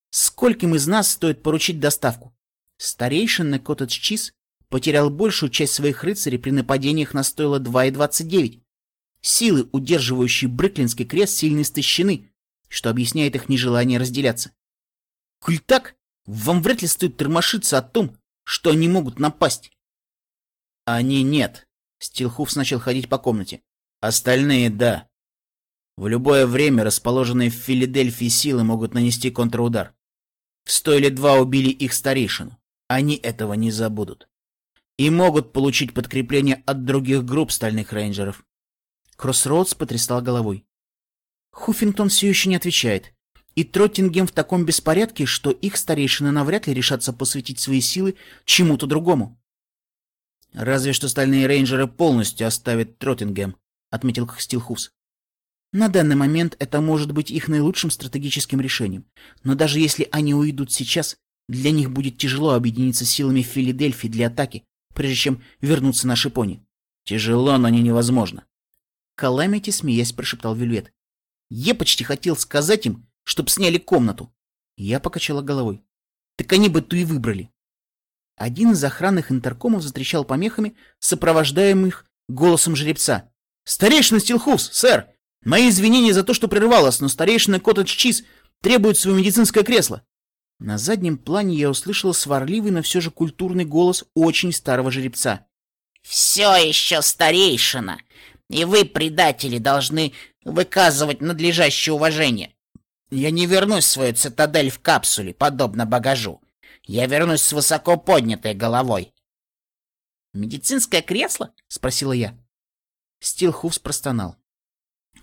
Скольким из нас стоит поручить доставку? Старейшин на Коттедж Чиз потерял большую часть своих рыцарей при нападениях на стойло 2,29. Силы, удерживающие Бреклинский крест, сильно истощены, что объясняет их нежелание разделяться. Коль так, вам вряд ли стоит тормошиться о том, что они могут напасть. Они нет. Стилхуфс начал ходить по комнате. Остальные — да. В любое время расположенные в Филадельфии силы могут нанести контрудар. В стойле два убили их старейшину. Они этого не забудут. И могут получить подкрепление от других групп стальных рейнджеров. Кроссроудс потрясла головой. Хуффингтон все еще не отвечает. И Троттингем в таком беспорядке, что их старейшины навряд ли решатся посвятить свои силы чему-то другому. Разве что стальные рейнджеры полностью оставят Троттингем, отметил Стилхус. На данный момент это может быть их наилучшим стратегическим решением. Но даже если они уйдут сейчас, для них будет тяжело объединиться силами Филадельфии для атаки, прежде чем вернуться на Шипоне. Тяжело, но не невозможно. Каламити, смеясь, прошептал Вельвет. Я почти хотел сказать им, чтоб сняли комнату. Я покачала головой. Так они бы ту и выбрали. Один из охранных интеркомов затрещал помехами, сопровождаемых голосом жеребца. «Старейшина Стилхус, сэр! Мои извинения за то, что прервал вас, но старейшина Коттедж Чиз требует свое медицинское кресло!» На заднем плане я услышала сварливый, но все же культурный голос очень старого жеребца. «Все еще старейшина! И вы, предатели, должны выказывать надлежащее уважение. Я не вернусь в свою цитадель в капсуле, подобно багажу. Я вернусь с высоко поднятой головой. «Медицинское кресло?» — спросила я. Стилхуфс простонал.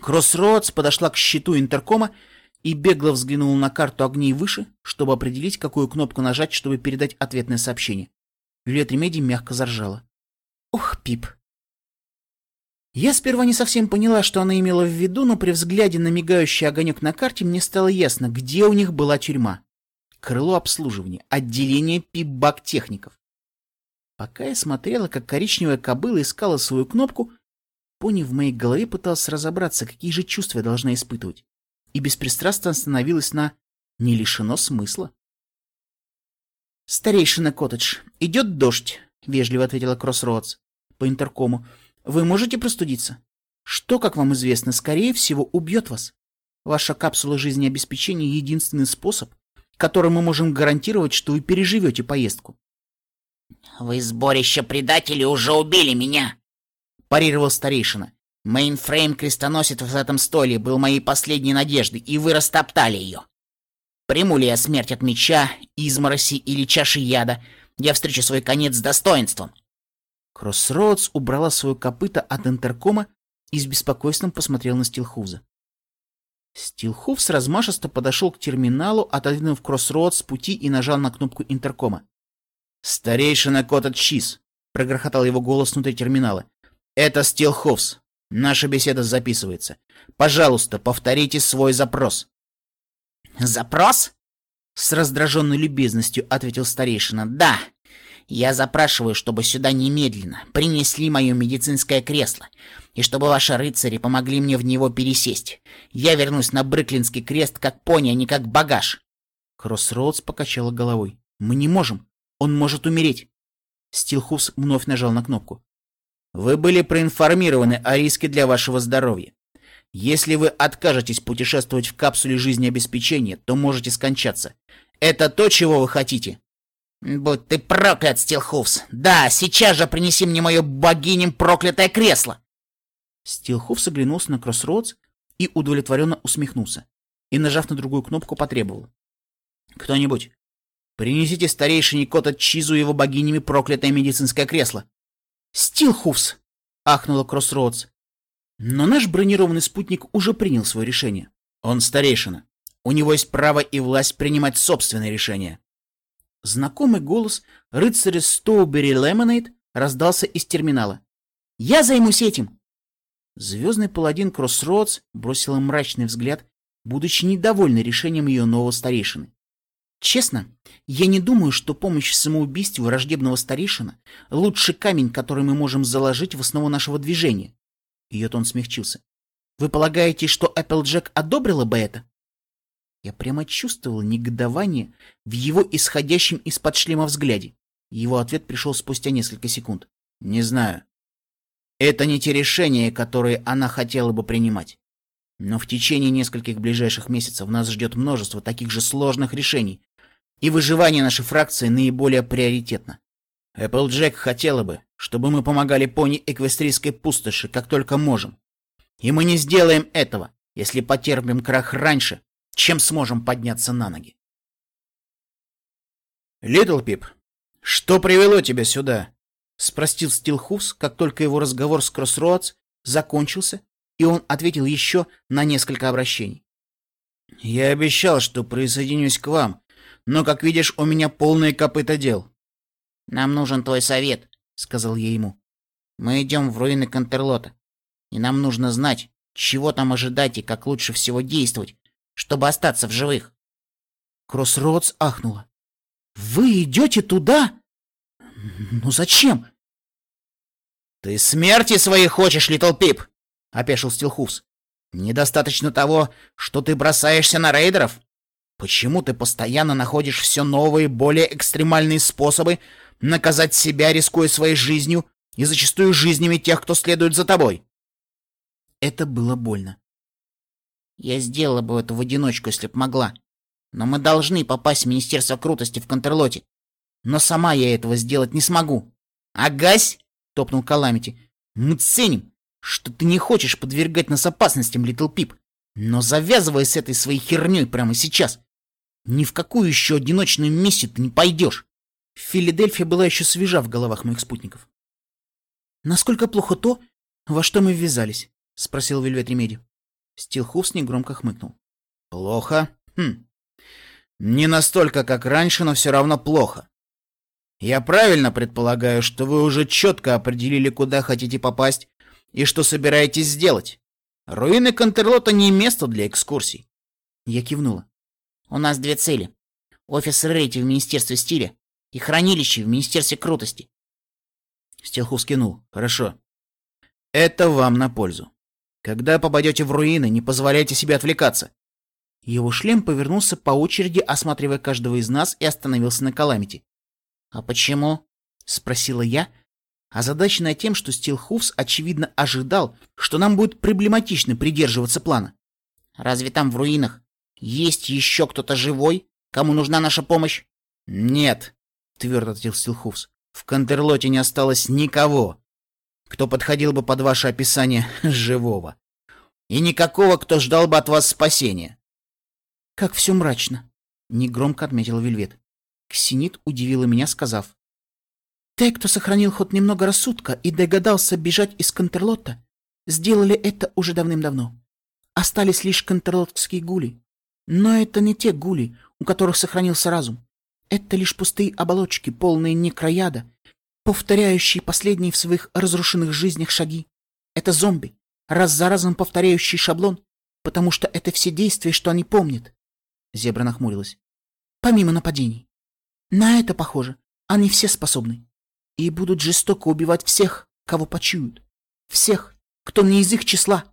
Кроссроудс подошла к щиту интеркома и бегло взглянула на карту огней выше, чтобы определить, какую кнопку нажать, чтобы передать ответное сообщение. Виолет Ремеди мягко заржала. «Ох, Пип, я сперва не совсем поняла, что она имела в виду, но при взгляде на мигающий огонек на карте мне стало ясно, где у них была тюрьма. Крыло обслуживания, отделение пип-бак-техников. Пока я смотрела, как коричневая кобыла искала свою кнопку, пони в моей голове пытался разобраться, какие же чувства я должна испытывать, и беспристрастно остановилась на «не лишено смысла». «Старейшина Коттедж, идет дождь», — вежливо ответила Кроссроудс по интеркому. Вы можете простудиться? Что, как вам известно, скорее всего убьет вас. Ваша капсула жизнеобеспечения — единственный способ, которым мы можем гарантировать, что вы переживете поездку. «Вы, сборище предателей, уже убили меня!» — парировал старейшина. «Мейнфрейм крестоносец в этом столе был моей последней надеждой, и вы растоптали ее. Приму ли я смерть от меча, измороси или чаши яда, я встречу свой конец с достоинством. Кроссроудс убрала свое копыто от интеркома и с беспокойством посмотрел на Стилхуза. Стилхув с размашисто подошел к терминалу, отодвинув Кроссроудс с пути и нажал на кнопку интеркома. «Старейшина Коттед Чиз!» — прогрохотал его голос внутри терминала. «Это Стилховс. Наша беседа записывается. Пожалуйста, повторите свой запрос». «Запрос?» — с раздраженной любезностью ответил старейшина. «Да, я запрашиваю, чтобы сюда немедленно принесли мое медицинское кресло, и чтобы ваши рыцари помогли мне в него пересесть. Я вернусь на Брыклинский крест как пони, а не как багаж. Кроссроудс покачала головой. Мы не можем. Он может умереть. Стилхус вновь нажал на кнопку. Вы были проинформированы о риске для вашего здоровья. Если вы откажетесь путешествовать в капсуле жизнеобеспечения, то можете скончаться. Это то, чего вы хотите? «Будь ты проклят, Стилхуфс! Да, сейчас же принеси мне мое богинем проклятое кресло!» Стилхуфс оглянулся на Кроссроудс и удовлетворенно усмехнулся, и, нажав на другую кнопку, потребовал. «Кто-нибудь, принесите старейшине Кота Чизу его богинями проклятое медицинское кресло!» «Стилхуфс!» — ахнула Кроссроудс. Но наш бронированный спутник уже принял свое решение. Он старейшина. У него есть право и власть принимать собственные решения. Знакомый голос рыцаря Стоубери Лемонейд раздался из терминала. «Я займусь этим!» Звездный паладин Кроссроудс бросила мрачный взгляд, будучи недовольной решением ее нового старейшины. Честно, я не думаю, что помощь в самоубийстве враждебного старейшина — лучший камень, который мы можем заложить в основу нашего движения. Ее тон смягчился. Вы полагаете, что Эпплджек одобрила бы это? Я прямо чувствовал негодование в его исходящем из-под шлема взгляде. Его ответ пришел спустя несколько секунд. Не знаю. Это не те решения, которые она хотела бы принимать. Но в течение нескольких ближайших месяцев нас ждет множество таких же сложных решений, и выживание нашей фракции наиболее приоритетно. Эпплджек хотела бы, чтобы мы помогали пони Эквестрийской пустоши, как только можем. И мы не сделаем этого, если потерпим крах раньше, чем сможем подняться на ноги. Литл Пип, что привело тебя сюда? Спросил Стилхус, как только его разговор с Кроссроадс закончился, и он ответил еще на несколько обращений. Я обещал, что присоединюсь к вам, но, как видишь, у меня полные копыта дел. Нам нужен твой совет, сказал я ему. Мы идем в руины Контерлота, и нам нужно знать, чего там ожидать и как лучше всего действовать, чтобы остаться в живых. Кроссроудс ахнула. Вы идете туда? Ну зачем? Ты смерти своей хочешь, Литл Пип? Опешил Стилхуфс. Недостаточно того, что ты бросаешься на рейдеров? Почему ты постоянно находишь все новые, более экстремальные способы наказать себя, рискуя своей жизнью и зачастую жизнями тех, кто следует за тобой. Это было больно. Я сделала бы это в одиночку, если б могла. Но мы должны попасть в Министерство Крутости в Контрлоте. Но сама я этого сделать не смогу. «Агась!» — топнул Каламити. «Мы ценим, что ты не хочешь подвергать нас опасностям, Литл Пип. Но завязывай с этой своей херней прямо сейчас. Ни в какую еще одиночную миссию ты не пойдешь. Филадельфия была еще свежа в головах моих спутников. «Насколько плохо то, во что мы ввязались?» — спросил Вельвет Ремеди. Стилхуфс негромко хмыкнул. «Плохо? Хм. Не настолько, как раньше, но все равно плохо. Я правильно предполагаю, что вы уже четко определили, куда хотите попасть и что собираетесь сделать. Руины Контерлота не место для экскурсий». Я кивнула. «У нас две цели. Офис Рейти в Министерстве стиля и хранилище в Министерстве крутости. Стелхус скинул. Хорошо. Это вам на пользу. Когда попадете в руины, не позволяйте себе отвлекаться. Его шлем повернулся по очереди, осматривая каждого из нас, и остановился на Каламити. «А почему?» — спросила я, озадаченная тем, что Стилхуфс, очевидно, ожидал, что нам будет проблематично придерживаться плана. «Разве там в руинах есть еще кто-то живой, кому нужна наша помощь?» «Нет», твердо ответил Стилхуфс. В Кантерлоте не осталось никого, кто подходил бы под ваше описание живого. И никакого, кто ждал бы от вас спасения. Как все мрачно, негромко отметил Вельвет. Ксенит удивила меня, сказав. Те, кто сохранил хоть немного рассудка и догадался бежать из Кантерлота, сделали это уже давным-давно. Остались лишь кантерлотские гули. Но это не те гули, у которых сохранился разум. Это лишь пустые оболочки, полные некрояда, повторяющие последние в своих разрушенных жизнях шаги. Это зомби, раз за разом повторяющий шаблон, потому что это все действия, что они помнят. Зебра нахмурилась. Помимо нападений. На это, похоже, они все способны. И будут жестоко убивать всех, кого почуют. Всех, кто не из их числа.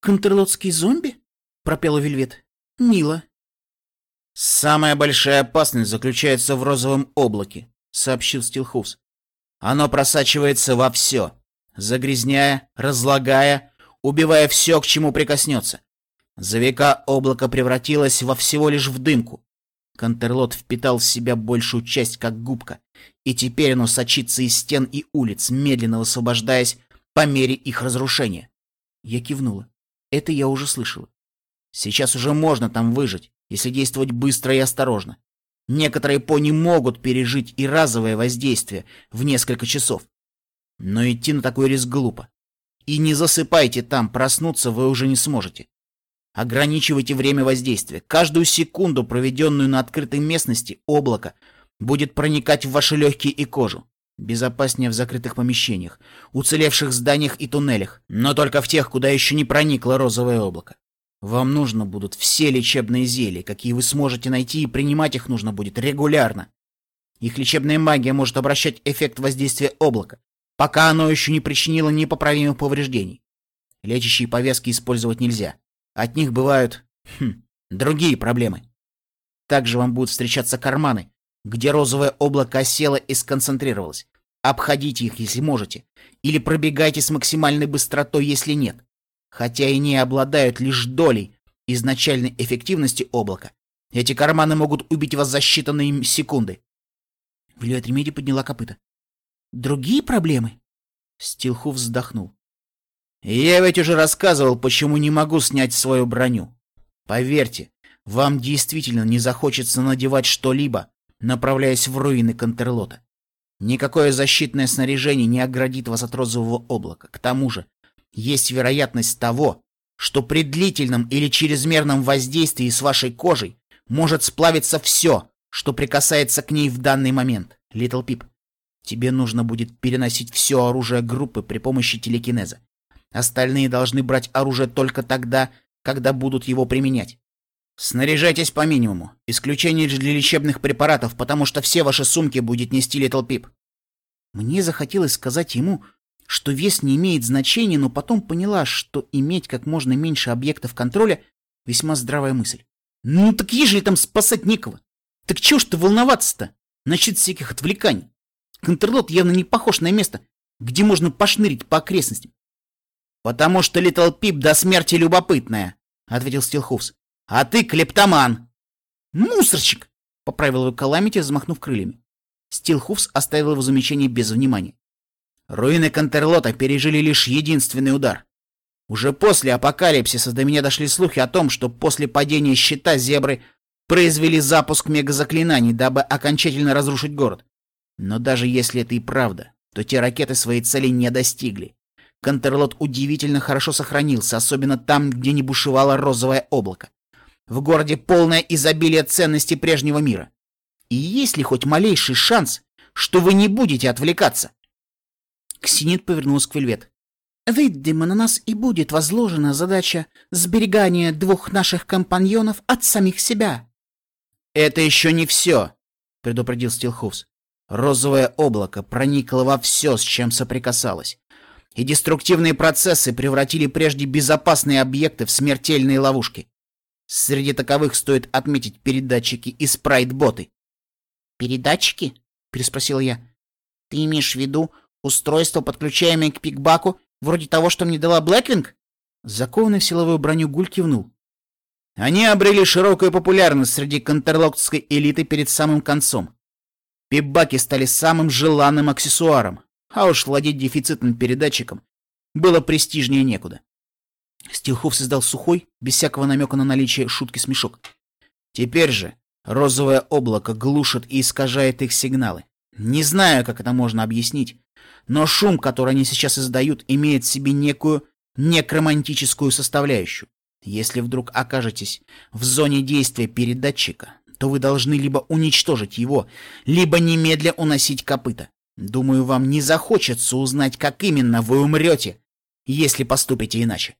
«Контрлотские зомби?» — пропела Вельвет. «Мило. «Самая большая опасность заключается в розовом облаке», — сообщил Стилхус. «Оно просачивается во все, загрязняя, разлагая, убивая все, к чему прикоснется. За века облако превратилось во всего лишь в дымку. Контерлот впитал в себя большую часть, как губка, и теперь оно сочится из стен и улиц, медленно высвобождаясь по мере их разрушения. Я кивнула. Это я уже слышала. Сейчас уже можно там выжить, если действовать быстро и осторожно. Некоторые пони могут пережить и разовое воздействие в несколько часов. Но идти на такой риск глупо. И не засыпайте там, проснуться вы уже не сможете. Ограничивайте время воздействия. Каждую секунду, проведенную на открытой местности, облако будет проникать в ваши легкие и кожу. Безопаснее в закрытых помещениях, уцелевших зданиях и туннелях, но только в тех, куда еще не проникло розовое облако. Вам нужно будут все лечебные зелья, какие вы сможете найти, и принимать их нужно будет регулярно. Их лечебная магия может обращать эффект воздействия облака, пока оно еще не причинило непоправимых повреждений. Лечащие повязки использовать нельзя. От них бывают хм, другие проблемы. Также вам будут встречаться карманы, где розовое облако осело и сконцентрировалось. Обходите их, если можете, или пробегайте с максимальной быстротой, если нет. Хотя и не обладают лишь долей изначальной эффективности облака. Эти карманы могут убить вас за считанные секунды. Вилья подняла копыта. Другие проблемы? Стилху вздохнул. Я ведь уже рассказывал, почему не могу снять свою броню. Поверьте, вам действительно не захочется надевать что-либо, направляясь в руины Контерлота. Никакое защитное снаряжение не оградит вас от розового облака. К тому же, есть вероятность того, что при длительном или чрезмерном воздействии с вашей кожей может сплавиться все, что прикасается к ней в данный момент. Литл Пип, тебе нужно будет переносить все оружие группы при помощи телекинеза. Остальные должны брать оружие только тогда, когда будут его применять. Снаряжайтесь по минимуму. Исключение для лечебных препаратов, потому что все ваши сумки будет нести Литл Пип. Мне захотелось сказать ему, что вес не имеет значения, но потом поняла, что иметь как можно меньше объектов контроля — весьма здравая мысль. Ну так ежели там спасать некого. Так чего ж ты волноваться-то? Насчет всяких отвлеканий. Контрлот явно не похож на место, где можно пошнырить по окрестностям. «Потому что Литл Пип до смерти любопытная», — ответил Стилхуфс. А ты клептоман. Мусорщик, поправил его Каламити, взмахнув крыльями. Стилхуфс оставил его замечание без внимания. Руины Контерлота пережили лишь единственный удар. Уже после апокалипсиса до меня дошли слухи о том, что после падения щита зебры произвели запуск мегазаклинаний, дабы окончательно разрушить город. Но даже если это и правда, то те ракеты своей цели не достигли. Контерлот удивительно хорошо сохранился, особенно там, где не бушевало розовое облако. В городе полное изобилие ценностей прежнего мира. И есть ли хоть малейший шанс, что вы не будете отвлекаться? Ксенит повернулась к Вельвет. Видимо, на нас и будет возложена задача сберегания двух наших компаньонов от самих себя. Это еще не все, предупредил Стилховс. Розовое облако проникло во все, с чем соприкасалось. И деструктивные процессы превратили прежде безопасные объекты в смертельные ловушки. Среди таковых стоит отметить передатчики и спрайт-боты. «Передатчики?» — переспросил я. «Ты имеешь в виду устройство, подключаемое к пикбаку, вроде того, что мне дала Блэквинг?» Закованный в силовую броню Гуль кивнул. Они обрели широкую популярность среди контерлоктской элиты перед самым концом. Пипбаки стали самым желанным аксессуаром, а уж владеть дефицитным передатчиком было престижнее некуда. Стилхов создал сухой, без всякого намека на наличие шутки смешок. Теперь же розовое облако глушит и искажает их сигналы. Не знаю, как это можно объяснить, но шум, который они сейчас издают, имеет в себе некую некромантическую составляющую. Если вдруг окажетесь в зоне действия передатчика, то вы должны либо уничтожить его, либо немедля уносить копыта. Думаю, вам не захочется узнать, как именно вы умрете, если поступите иначе.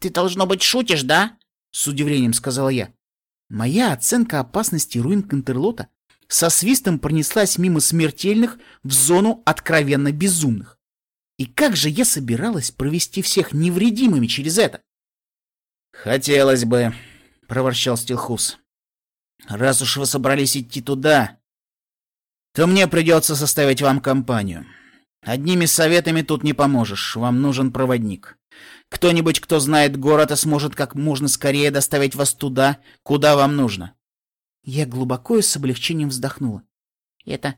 «Ты, должно быть, шутишь, да?» — с удивлением сказала я. Моя оценка опасности руин Контерлота со свистом пронеслась мимо смертельных в зону откровенно безумных. И как же я собиралась провести всех невредимыми через это? «Хотелось бы», — проворчал Стилхус. «Раз уж вы собрались идти туда, то мне придется составить вам компанию. Одними советами тут не поможешь, вам нужен проводник. Кто-нибудь, кто знает город сможет как можно скорее доставить вас туда, куда вам нужно. Я глубоко и с облегчением вздохнула. Это...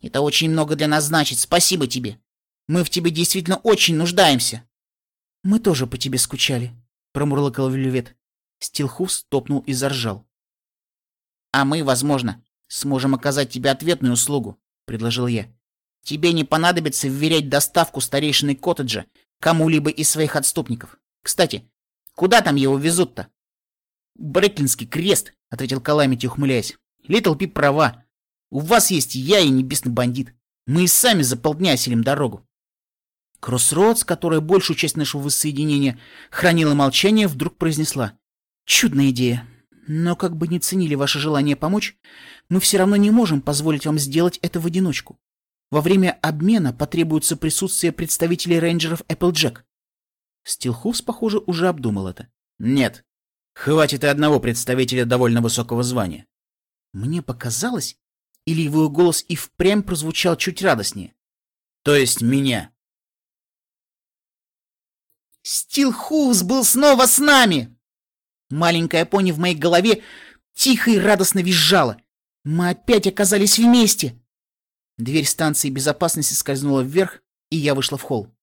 это очень много для нас значит. Спасибо тебе. Мы в тебе действительно очень нуждаемся. Мы тоже по тебе скучали, промурлыкал Вельвет. Стилхус топнул и заржал. А мы, возможно, сможем оказать тебе ответную услугу, предложил я. Тебе не понадобится вверять доставку старейшины коттеджа кому-либо из своих отступников. Кстати, куда там его везут-то? Бреклинский крест, ответил Каламити, ухмыляясь. Литл Пип права. У вас есть я и небесный бандит. Мы и сами за полдня оселим дорогу. Кроссроудс, которая большую часть нашего воссоединения хранила молчание, вдруг произнесла. Чудная идея. Но как бы ни ценили ваше желание помочь, мы все равно не можем позволить вам сделать это в одиночку. Во время обмена потребуется присутствие представителей рейнджеров Applejack. Стилхуфс, похоже, уже обдумал это. Нет, хватит и одного представителя довольно высокого звания. Мне показалось, или его голос и впрямь прозвучал чуть радостнее. То есть меня. Стилхус был снова с нами! Маленькая пони в моей голове тихо и радостно визжала. Мы опять оказались вместе. Дверь станции безопасности скользнула вверх, и я вышла в холл.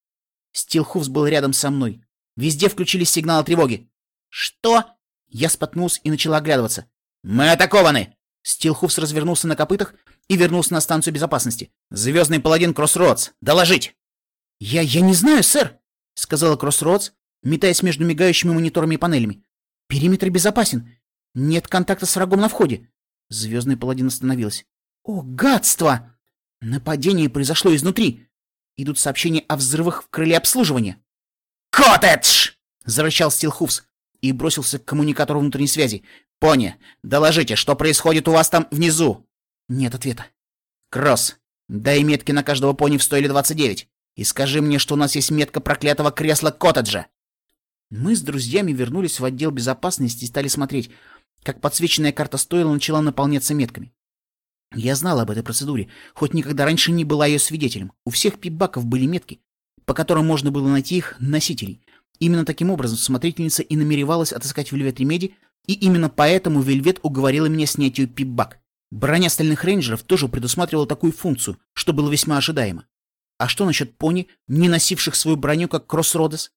Стилхуфс был рядом со мной. Везде включились сигналы тревоги. «Что?» Я споткнулся и начала оглядываться. «Мы атакованы!» Стилхуфс развернулся на копытах и вернулся на станцию безопасности. «Звездный паладин Кроссроудс! Доложить!» «Я... я не знаю, сэр!» — сказала Кроссроудс, метаясь между мигающими мониторами и панелями. «Периметр безопасен. Нет контакта с врагом на входе». Звездный паладин остановилась. «О, гадство! Нападение произошло изнутри. Идут сообщения о взрывах в крыле обслуживания». «Коттедж!» — зарычал Стилхуфс и бросился к коммуникатору внутренней связи. «Пони, доложите, что происходит у вас там внизу?» Нет ответа. «Кросс, дай метки на каждого пони в стойле 29 и скажи мне, что у нас есть метка проклятого кресла коттеджа». Мы с друзьями вернулись в отдел безопасности и стали смотреть, как подсвеченная карта стойла начала наполняться метками. Я знал об этой процедуре, хоть никогда раньше не была ее свидетелем. У всех пипбаков были метки, по которым можно было найти их носителей. Именно таким образом смотрительница и намеревалась отыскать Вельвет Ремеди, и именно поэтому Вельвет уговорила меня снять ее пипбак. Броня стальных рейнджеров тоже предусматривала такую функцию, что было весьма ожидаемо. А что насчет пони, не носивших свою броню, как Кроссродес?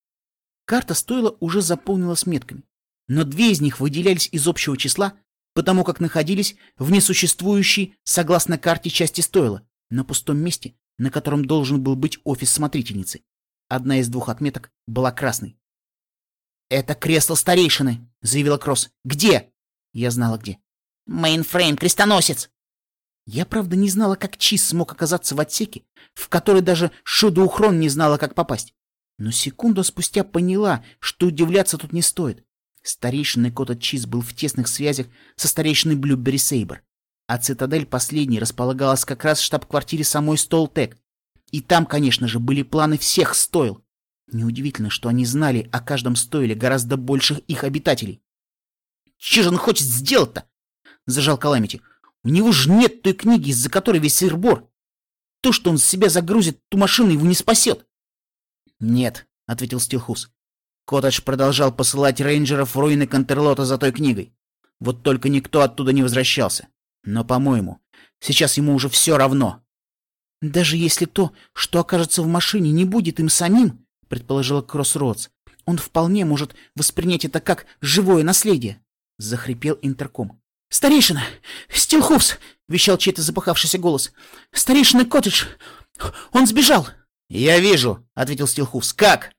Карта стоила уже заполнилась метками, но две из них выделялись из общего числа, потому как находились в несуществующей, согласно карте, части стойла, на пустом месте, на котором должен был быть офис смотрительницы. Одна из двух отметок была красной. «Это кресло старейшины», — заявила Кросс. «Где?» Я знала, где. «Мейнфрейм, крестоносец!» Я, правда, не знала, как Чиз смог оказаться в отсеке, в который даже Шудоухрон не знала, как попасть. Но секунду спустя поняла, что удивляться тут не стоит. Старейшина Кота Чиз был в тесных связях со старейшиной Блюбери Сейбр, а цитадель последней располагалась как раз в штаб-квартире самой Столтек. И там, конечно же, были планы всех стоил. Неудивительно, что они знали о каждом стойле гораздо больше их обитателей. «Че же он хочет сделать-то?» — зажал Каламити. «У него же нет той книги, из-за которой весь сыр-бор. То, что он с себя загрузит, ту машину его не спасет». «Нет», — ответил Стилхус. Коттедж продолжал посылать рейнджеров в руины Контерлота за той книгой. Вот только никто оттуда не возвращался. Но, по-моему, сейчас ему уже все равно. «Даже если то, что окажется в машине, не будет им самим», — предположила Кроссроудс, «он вполне может воспринять это как живое наследие», — захрипел интерком. «Старейшина! Стилхуфс!» — вещал чей-то запахавшийся голос. «Старейшина Коттедж! Он сбежал!» «Я вижу», — ответил Стилхуфс. «Как?»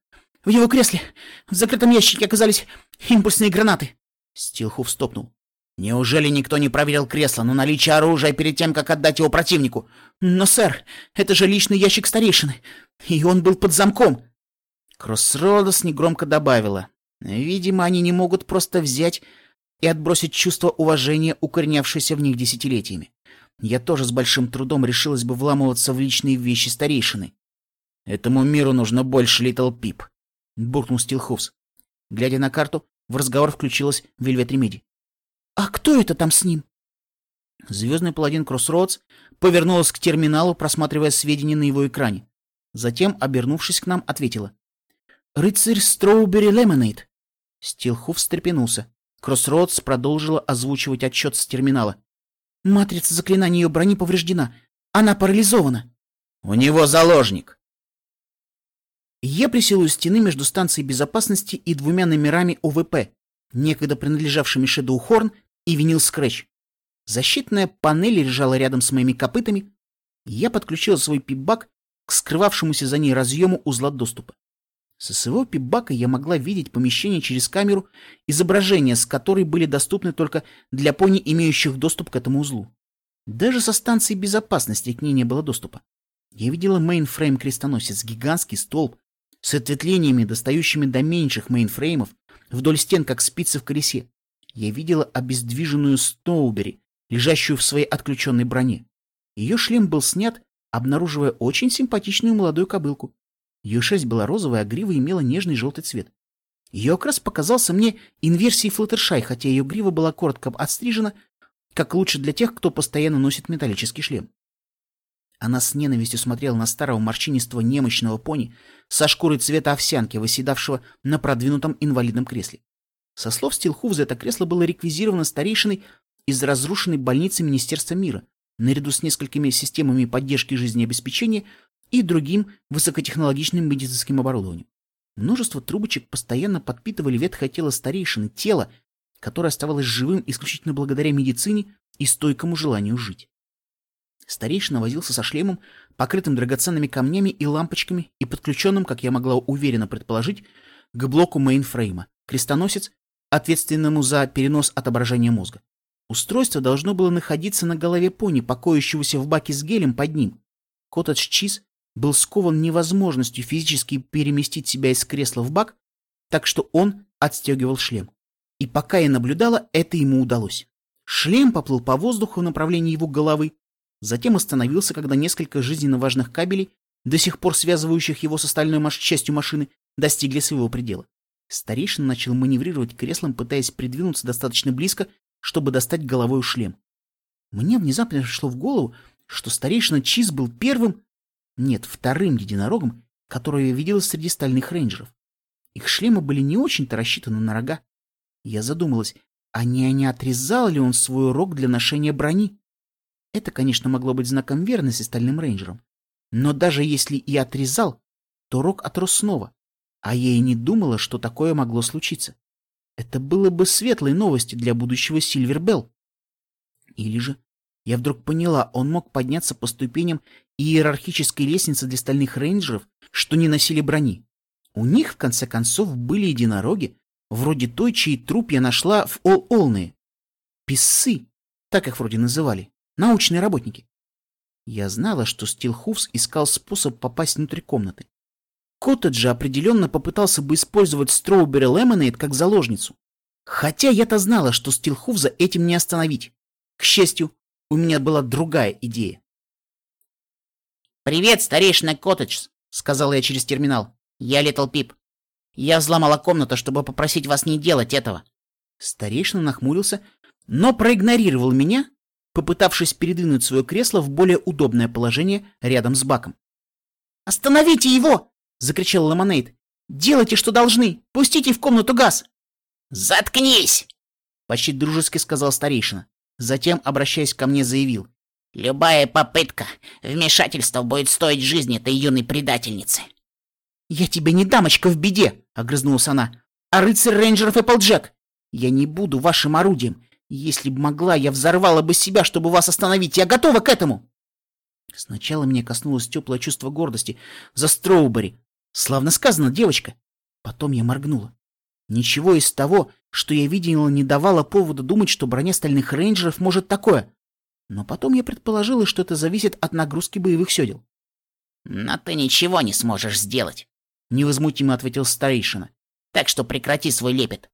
«В его кресле в закрытом ящике оказались импульсные гранаты». Стилхуф стопнул. Неужели никто не проверил кресло на наличие оружия перед тем, как отдать его противнику? Но, сэр, это же личный ящик старейшины, и он был под замком. Кроссродос негромко добавила. Видимо, они не могут просто взять и отбросить чувство уважения, укоренявшееся в них десятилетиями. Я тоже с большим трудом решилась бы вламываться в личные вещи старейшины. Этому миру нужно больше Литл Пип, — буркнул Стилхувз. Глядя на карту, в разговор включилась Вельвет Ремеди. «А кто это там с ним?» Звездный паладин Кроссроудс повернулась к терминалу, просматривая сведения на его экране. Затем, обернувшись к нам, ответила. «Рыцарь Строубери Лемонейд». Стилхуф встрепенулся. Кроссроудс продолжила озвучивать отчет с терминала. «Матрица заклинания ее брони повреждена. Она парализована». «У него заложник». Я присел у стены между станцией безопасности и двумя номерами ОВП, некогда принадлежавшими Shadow Horn и винил Scratch. Защитная панель лежала рядом с моими копытами. Я подключила свой пипбак к скрывавшемуся за ней разъему узла доступа. Со своего пипбака я могла видеть помещение через камеру, изображения с которой были доступны только для пони, имеющих доступ к этому узлу. Даже со станции безопасности к ней не было доступа. Я видела мейнфрейм-крестоносец, гигантский столб с ответвлениями, достающими до меньших мейнфреймов, вдоль стен, как спицы в колесе. Я видела обездвиженную Сноубери, лежащую в своей отключенной броне. Ее шлем был снят, обнаруживая очень симпатичную молодую кобылку. Ее шерсть была розовая, а грива имела нежный желтый цвет. Ее окрас показался мне инверсией Флаттершай, хотя ее грива была коротко отстрижена, как лучше для тех, кто постоянно носит металлический шлем. Она с ненавистью смотрела на старого морщинистого немощного пони со шкурой цвета овсянки, восседавшего на продвинутом инвалидном кресле. Со слов Стилхувза, это кресло было реквизировано старейшиной из разрушенной больницы Министерства мира, наряду с несколькими системами поддержки жизнеобеспечения и другим высокотехнологичным медицинским оборудованием. Множество трубочек постоянно подпитывали ветхое тело старейшины, тело, которое оставалось живым исключительно благодаря медицине и стойкому желанию жить. Старейшина возился со шлемом, покрытым драгоценными камнями и лампочками и подключенным, как я могла уверенно предположить, к блоку мейнфрейма, крестоносец, ответственному за перенос отображения мозга. Устройство должно было находиться на голове пони, покоящегося в баке с гелем под ним. Коттедж Чиз был скован невозможностью физически переместить себя из кресла в бак, так что он отстегивал шлем. И пока я наблюдала, это ему удалось. Шлем поплыл по воздуху в направлении его головы, затем остановился, когда несколько жизненно важных кабелей, до сих пор связывающих его с остальной маш частью машины, достигли своего предела. Старейшина начал маневрировать креслом, пытаясь придвинуться достаточно близко, чтобы достать головой шлем. Мне внезапно пришло в голову, что старейшина Чиз был первым, нет, вторым единорогом, которого я видела среди стальных рейнджеров. Их шлемы были не очень-то рассчитаны на рога. Я задумалась, а не, не отрезал ли он свой рог для ношения брони? Это, конечно, могло быть знаком верности стальным рейнджерам. Но даже если и отрезал, то рог отрос снова. А я и не думала, что такое могло случиться. Это было бы светлой новостью для будущего Сильвербелл. Или же я вдруг поняла, он мог подняться по ступеням иерархической лестницы для стальных рейнджеров, что не носили брони. У них, в конце концов, были единороги, вроде той, чей труп я нашла в Ол-Олные. Писцы, так их вроде называли, научные работники. Я знала, что Стилхуфс искал способ попасть внутрь комнаты. Коттедж же определенно попытался бы использовать Строубери Лемонейд как заложницу. Хотя я-то знала, что Стилхуфза этим не остановить. К счастью, у меня была другая идея. «Привет, старейшина Коттедж», — сказал я через терминал. «Я Литл Пип. Я взломала комнату, чтобы попросить вас не делать этого». Старейшина нахмурился, но проигнорировал меня, попытавшись передвинуть свое кресло в более удобное положение рядом с баком. «Остановите его!» — закричал Лемонейд. «Делайте, что должны! Пустите в комнату газ!» «Заткнись!» — почти дружески сказал старейшина. Затем, обращаясь ко мне, заявил. «Любая попытка вмешательства будет стоить жизни этой юной предательницы!» «Я тебе не дамочка в беде!» — огрызнулась она. «А рыцарь рейнджеров Эпплджек! Я не буду вашим орудием! Если бы могла, я взорвала бы себя, чтобы вас остановить. Я готова к этому. Сначала мне коснулось теплое чувство гордости за Строубери. Славно сказано, девочка. Потом я моргнула. Ничего из того, что я видела, не давало повода думать, что броня стальных рейнджеров может такое. Но потом я предположила, что это зависит от нагрузки боевых седел. «Но ты ничего не сможешь сделать», — невозмутимо ответил старейшина. «Так что прекрати свой лепет.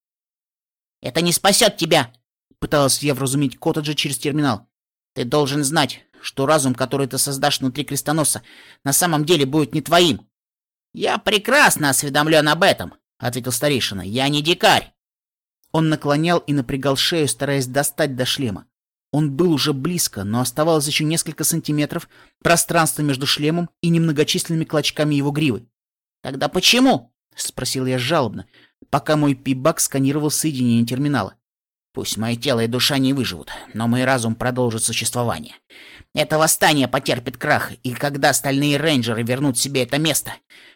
Это не спасет тебя!» Пыталась я вразумить Коттеджа через терминал. «Ты должен знать, что разум, который ты создашь внутри крестоносца, на самом деле будет не твоим». «Я прекрасно осведомлен об этом», — ответил старейшина. «Я не дикарь». Он наклонял и напрягал шею, стараясь достать до шлема. Он был уже близко, но оставалось еще несколько сантиметров пространства между шлемом и немногочисленными клочками его гривы. «Тогда почему?» — спросил я жалобно, пока мой пибак сканировал соединение терминала. Пусть мое тело и душа не выживут, но мой разум продолжит существование. Это восстание потерпит крах, и когда остальные рейнджеры вернут себе это место,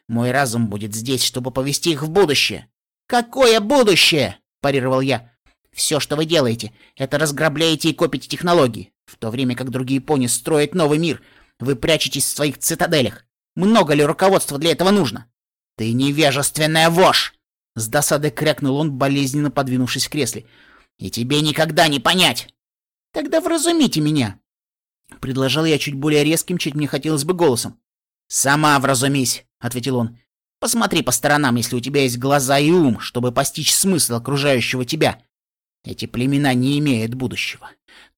мой разум будет здесь, чтобы повести их в будущее. «Какое будущее?» – парировал я. «Все, что вы делаете, это разграбляете и копите технологии, в то время как другие пони строят новый мир. Вы прячетесь в своих цитаделях. Много ли руководства для этого нужно?» «Ты невежественная вошь!» С досадой крякнул он, болезненно подвинувшись в кресле – и тебе никогда не понять. Тогда вразумите меня. Предложил я чуть более резким, чуть мне хотелось бы голосом. «Сама вразумись», — ответил он. «Посмотри по сторонам, если у тебя есть глаза и ум, чтобы постичь смысл окружающего тебя. Эти племена не имеют будущего.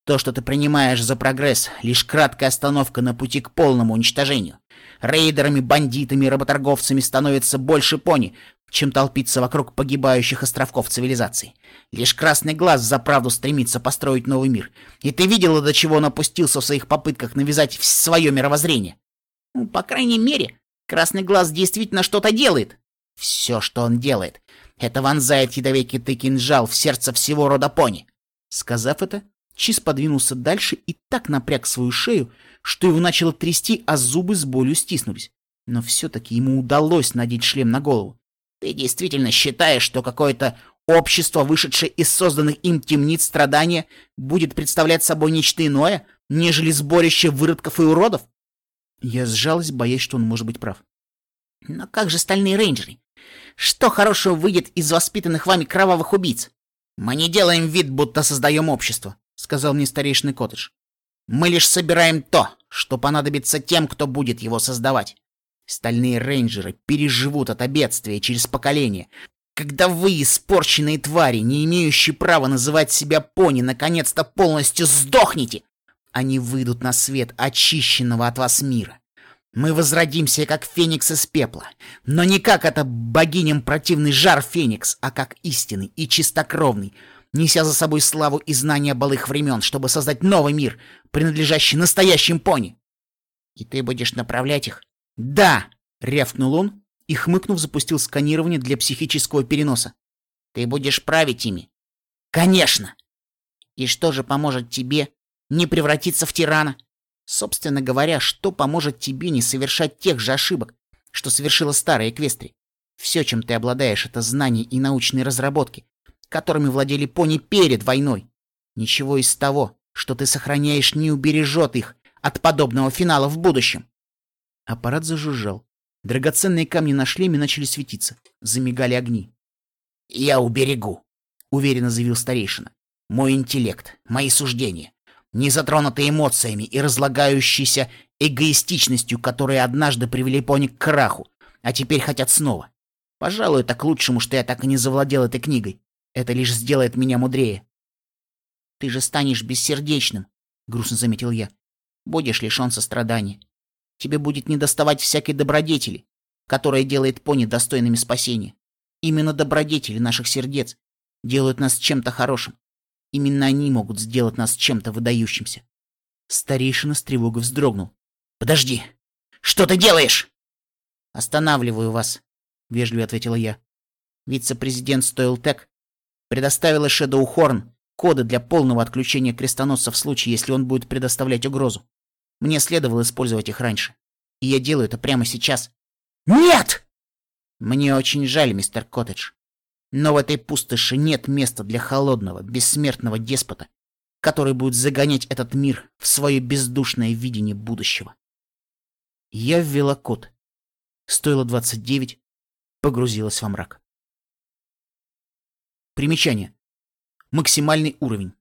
То, что ты принимаешь за прогресс, лишь краткая остановка на пути к полному уничтожению. Рейдерами, бандитами, работорговцами становится больше пони, чем толпиться вокруг погибающих островков цивилизации. Лишь красный глаз за правду стремится построить новый мир. И ты видела, до чего он опустился в своих попытках навязать свое мировоззрение? Ну, по крайней мере, красный глаз действительно что-то делает. Все, что он делает, это вонзает ядовитый кинжал в сердце всего рода пони. Сказав это, Чиз подвинулся дальше и так напряг свою шею, что его начало трясти, а зубы с болью стиснулись. Но все-таки ему удалось надеть шлем на голову. Ты действительно считаешь, что какое-то общество, вышедшее из созданных им темниц страдания, будет представлять собой нечто иное, нежели сборище выродков и уродов? Я сжалась, боясь, что он может быть прав. Но как же стальные рейнджеры? Что хорошего выйдет из воспитанных вами кровавых убийц? Мы не делаем вид, будто создаем общество, сказал мне старейший коттедж. Мы лишь собираем то, что понадобится тем, кто будет его создавать. Стальные рейнджеры переживут это бедствие через поколение. Когда вы, испорченные твари, не имеющие права называть себя пони, наконец-то полностью сдохнете, они выйдут на свет очищенного от вас мира. Мы возродимся, как феникс из пепла, но не как это богиням противный жар феникс, а как истинный и чистокровный, неся за собой славу и знания былых времен, чтобы создать новый мир, принадлежащий настоящим пони. И ты будешь направлять их «Да!» — рявкнул он и, хмыкнув, запустил сканирование для психического переноса. «Ты будешь править ими?» «Конечно!» «И что же поможет тебе не превратиться в тирана?» «Собственно говоря, что поможет тебе не совершать тех же ошибок, что совершила старая Эквестри? Все, чем ты обладаешь, это знания и научные разработки, которыми владели пони перед войной. Ничего из того, что ты сохраняешь, не убережет их от подобного финала в будущем. Аппарат зажужжал. Драгоценные камни на шлеме начали светиться. Замигали огни. «Я уберегу», — уверенно заявил старейшина. «Мой интеллект, мои суждения, не затронутые эмоциями и разлагающиеся эгоистичностью, которые однажды привели пони к краху, а теперь хотят снова. Пожалуй, это к лучшему, что я так и не завладел этой книгой. Это лишь сделает меня мудрее». «Ты же станешь бессердечным», — грустно заметил я. «Будешь лишен сострадания тебе будет недоставать всякой добродетели, которая делает пони достойными спасения. Именно добродетели наших сердец делают нас чем-то хорошим. Именно они могут сделать нас чем-то выдающимся. Старейшина с тревогой вздрогнул. «Подожди! Что ты делаешь?» «Останавливаю вас», — вежливо ответила я. Вице-президент Стоилтек предоставила Шэдоу Хорн коды для полного отключения крестоносца в случае, если он будет предоставлять угрозу. Мне следовало использовать их раньше. И я делаю это прямо сейчас. Нет! Мне очень жаль, мистер Коттедж. Но в этой пустоши нет места для холодного, бессмертного деспота, который будет загонять этот мир в свое бездушное видение будущего. Я ввела код. Стоило 29, погрузилась во мрак. Примечание. Максимальный уровень.